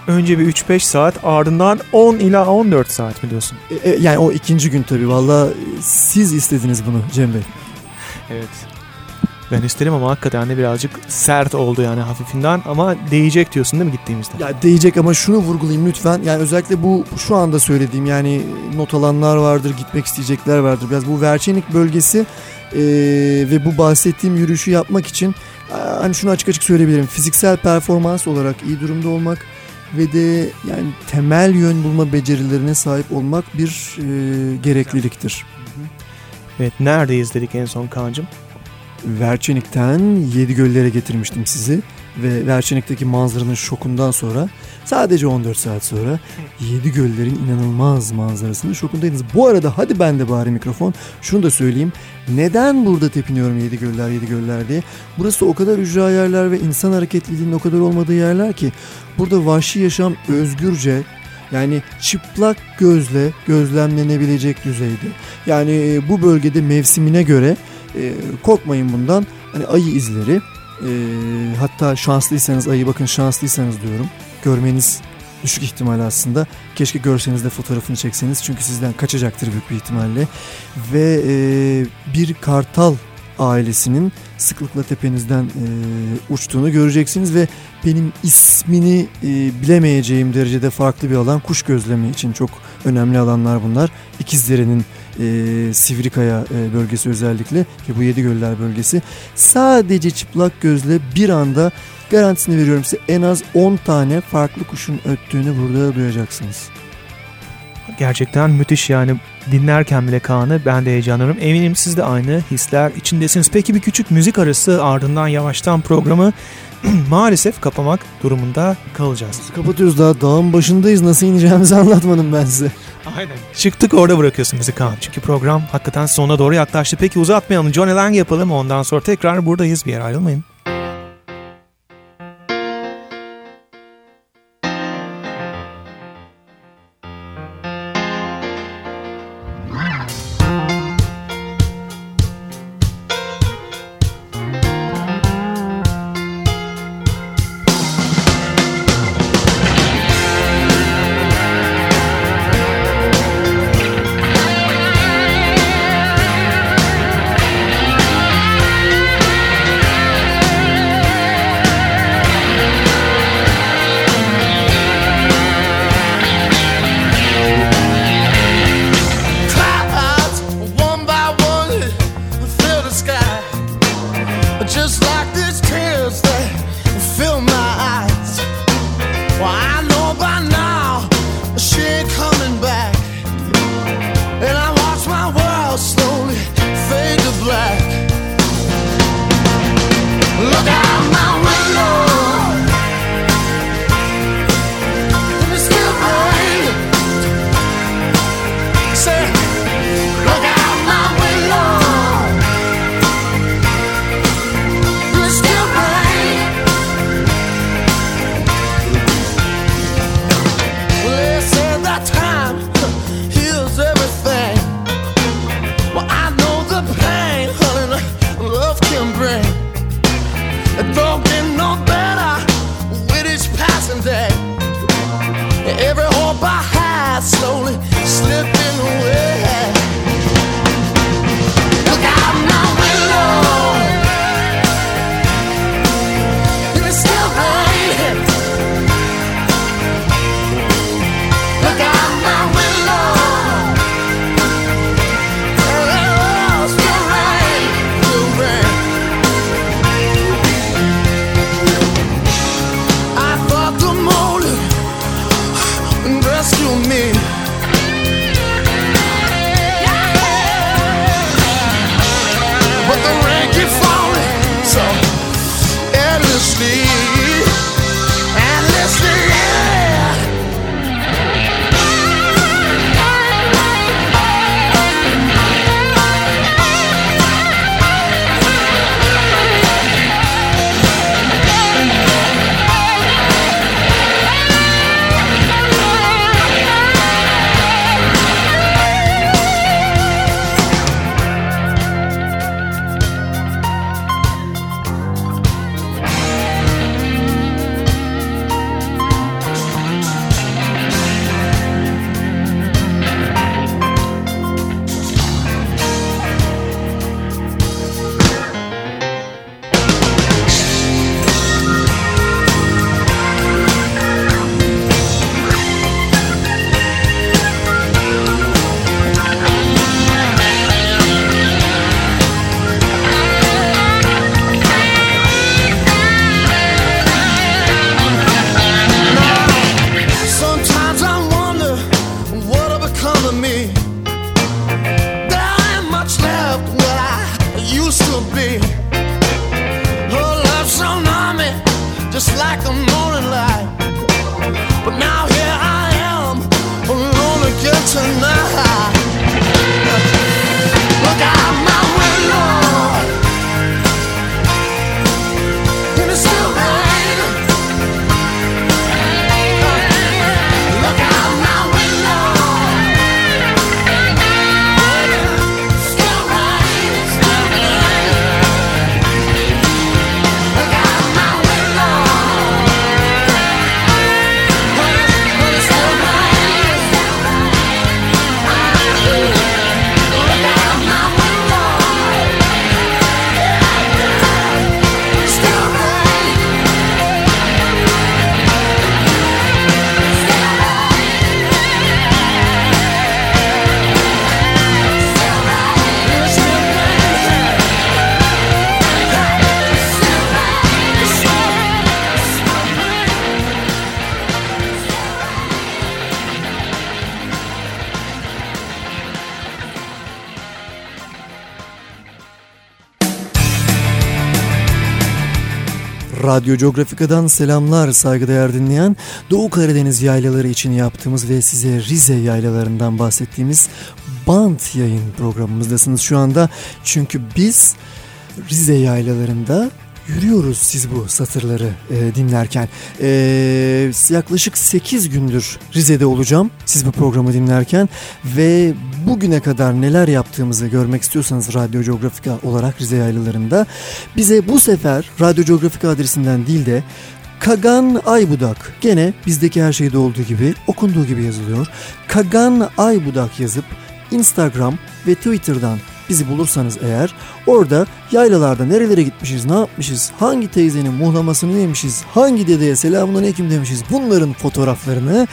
Önce bir 3-5 saat ardından 10 ila 14 saat mi diyorsun? E, e, yani o ikinci gün tabii valla siz istediniz bunu Cem Bey. Evet. Ben isterim ama hakikaten de birazcık sert oldu yani hafifinden ama değecek diyorsun değil mi gittiğimizde? Ya değecek ama şunu vurgulayayım lütfen. Yani özellikle bu şu anda söylediğim yani not alanlar vardır, gitmek isteyecekler vardır. Biraz bu Verçenik bölgesi e, ve bu bahsettiğim yürüyüşü yapmak için hani şunu açık açık söyleyebilirim. Fiziksel performans olarak iyi durumda olmak ve de yani temel yön bulma becerilerine sahip olmak bir e, gerekliliktir. Evet neredeyiz dedik en son Kaan'cığım? Verçenik'ten Yedi Göller'e getirmiştim sizi ve Verçenik'teki manzaranın şokundan sonra sadece 14 saat sonra Yedi Göller'in inanılmaz manzarasının şokundaydınız. Bu arada hadi ben de bari mikrofon şunu da söyleyeyim. Neden burada tepiniyorum Yedi Göller Yedi Göller diye? Burası o kadar ücra yerler ve insan hareketliliğinin o kadar olmadığı yerler ki burada vahşi yaşam özgürce yani çıplak gözle gözlemlenebilecek düzeyde. Yani e, bu bölgede mevsimine göre e, korkmayın bundan. Hani ayı izleri e, hatta şanslıysanız ayı bakın şanslıysanız diyorum. Görmeniz düşük ihtimal aslında. Keşke görseniz de fotoğrafını çekseniz çünkü sizden kaçacaktır büyük bir ihtimalle. Ve e, bir kartal ailesinin sıklıkla tepenizden e, uçtuğunu göreceksiniz ve benim ismini e, bilemeyeceğim derecede farklı bir alan kuş gözlemi için çok önemli alanlar bunlar. İkizdere'nin e, Sivrikaya e, bölgesi özellikle ve bu Yedi Göller bölgesi sadece çıplak gözle bir anda garantisini veriyorum size en az 10 tane farklı kuşun öttüğünü burada duyacaksınız. Gerçekten müthiş yani dinlerken bile Kaan'ı ben de heyecanlanıyorum. Eminim siz de aynı hisler içindesiniz. Peki bir küçük müzik arası ardından yavaştan programı maalesef kapamak durumunda kalacağız. Kapatıyoruz daha dağın başındayız nasıl ineceğimizi anlatmadım ben size. Aynen. Çıktık orada bırakıyorsun bizi Kaan. Çünkü program hakikaten sonuna doğru yaklaştı. Peki uzatmayalım. Johnny Lang yapalım. Ondan sonra tekrar buradayız. Bir yer ayrılmayın. Radyo Geografika'dan selamlar saygıdeğer dinleyen. Doğu Karadeniz yaylaları için yaptığımız ve size Rize yaylalarından bahsettiğimiz Bant yayın programımızdasınız şu anda. Çünkü biz Rize yaylalarında yürüyoruz siz bu satırları e, dinlerken. E, yaklaşık 8 gündür Rize'de olacağım siz bu programı dinlerken ve bugüne kadar neler yaptığımızı görmek istiyorsanız Radyo Geografika olarak Rize yaylalarında bize bu sefer Radyo Geografika adresinden değil de Kagan Aybudak gene bizdeki her şeyde olduğu gibi okunduğu gibi yazılıyor. Kagan Aybudak yazıp Instagram ve Twitter'dan bizi bulursanız eğer orada yaylalarda nerelere gitmişiz, ne yapmışız, hangi teyzenin muhlamasını yemişiz, hangi dedeye selamun aleyküm demişiz bunların fotoğraflarını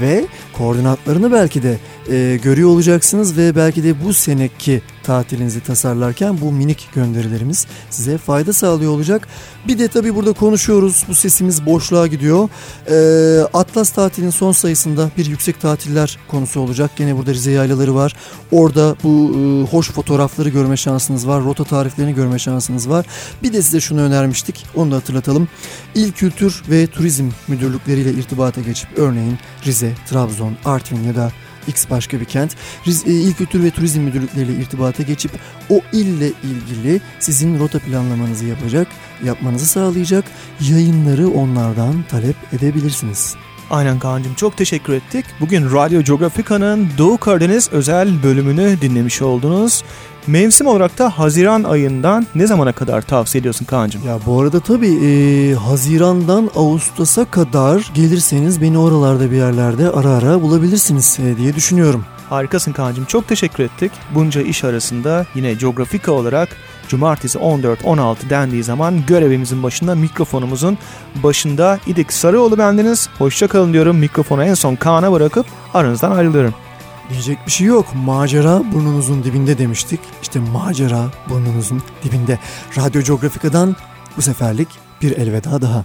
ve koordinatlarını belki de e, görüyor olacaksınız ve belki de bu seneki tatilinizi tasarlarken bu minik gönderilerimiz size fayda sağlıyor olacak. Bir de tabii burada konuşuyoruz. Bu sesimiz boşluğa gidiyor. Ee, Atlas tatilin son sayısında bir yüksek tatiller konusu olacak. Gene burada Rize yaylaları var. Orada bu e, hoş fotoğrafları görme şansınız var. Rota tariflerini görme şansınız var. Bir de size şunu önermiştik. Onu da hatırlatalım. İl Kültür ve Turizm Müdürlükleriyle irtibata geçip örneğin Rize, Trabzon, Artvin ya da X başka bir kent. Riz, e, İl Kültür ve Turizm Müdürlükleriyle irtibata geçip o ille ilgili sizin rota planlamanızı yapacak, yapmanızı sağlayacak yayınları onlardan talep edebilirsiniz. Aynen Kaan'cığım çok teşekkür ettik. Bugün Radyo Geografika'nın Doğu Karadeniz özel bölümünü dinlemiş oldunuz. Mevsim olarak da Haziran ayından ne zamana kadar tavsiye ediyorsun Kaan'cığım? Ya bu arada tabii e, Haziran'dan Ağustos'a kadar gelirseniz beni oralarda bir yerlerde ara ara bulabilirsiniz e, diye düşünüyorum. Harikasın Kaan'cığım çok teşekkür ettik. Bunca iş arasında yine Geografika olarak Cumartesi 14-16 dendiği zaman görevimizin başında mikrofonumuzun başında İdik Sarıoğlu bendeniz. Hoşçakalın diyorum mikrofonu en son Kaan'a bırakıp aranızdan ayrılıyorum. Diyecek bir şey yok. Macera burnunuzun dibinde demiştik. İşte macera burnunuzun dibinde. Radyo Geografika'dan bu seferlik bir elveda daha.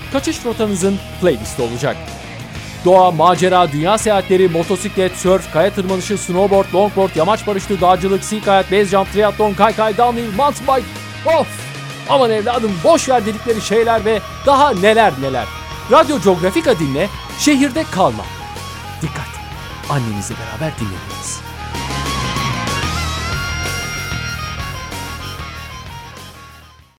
kaçış rotanızın playlisti olacak. Doğa, macera, dünya seyahatleri, motosiklet, sörf, kaya tırmanışı, snowboard, longboard, yamaç paraşütü, dağcılık, sea kayak, base jump, triatlon, kaykay, downhill, mountain bike. Of! Aman evladım boş ver dedikleri şeyler ve daha neler neler. Radyo Geografika dinle, şehirde kalma. Dikkat! Annenizle beraber dinlemeniz.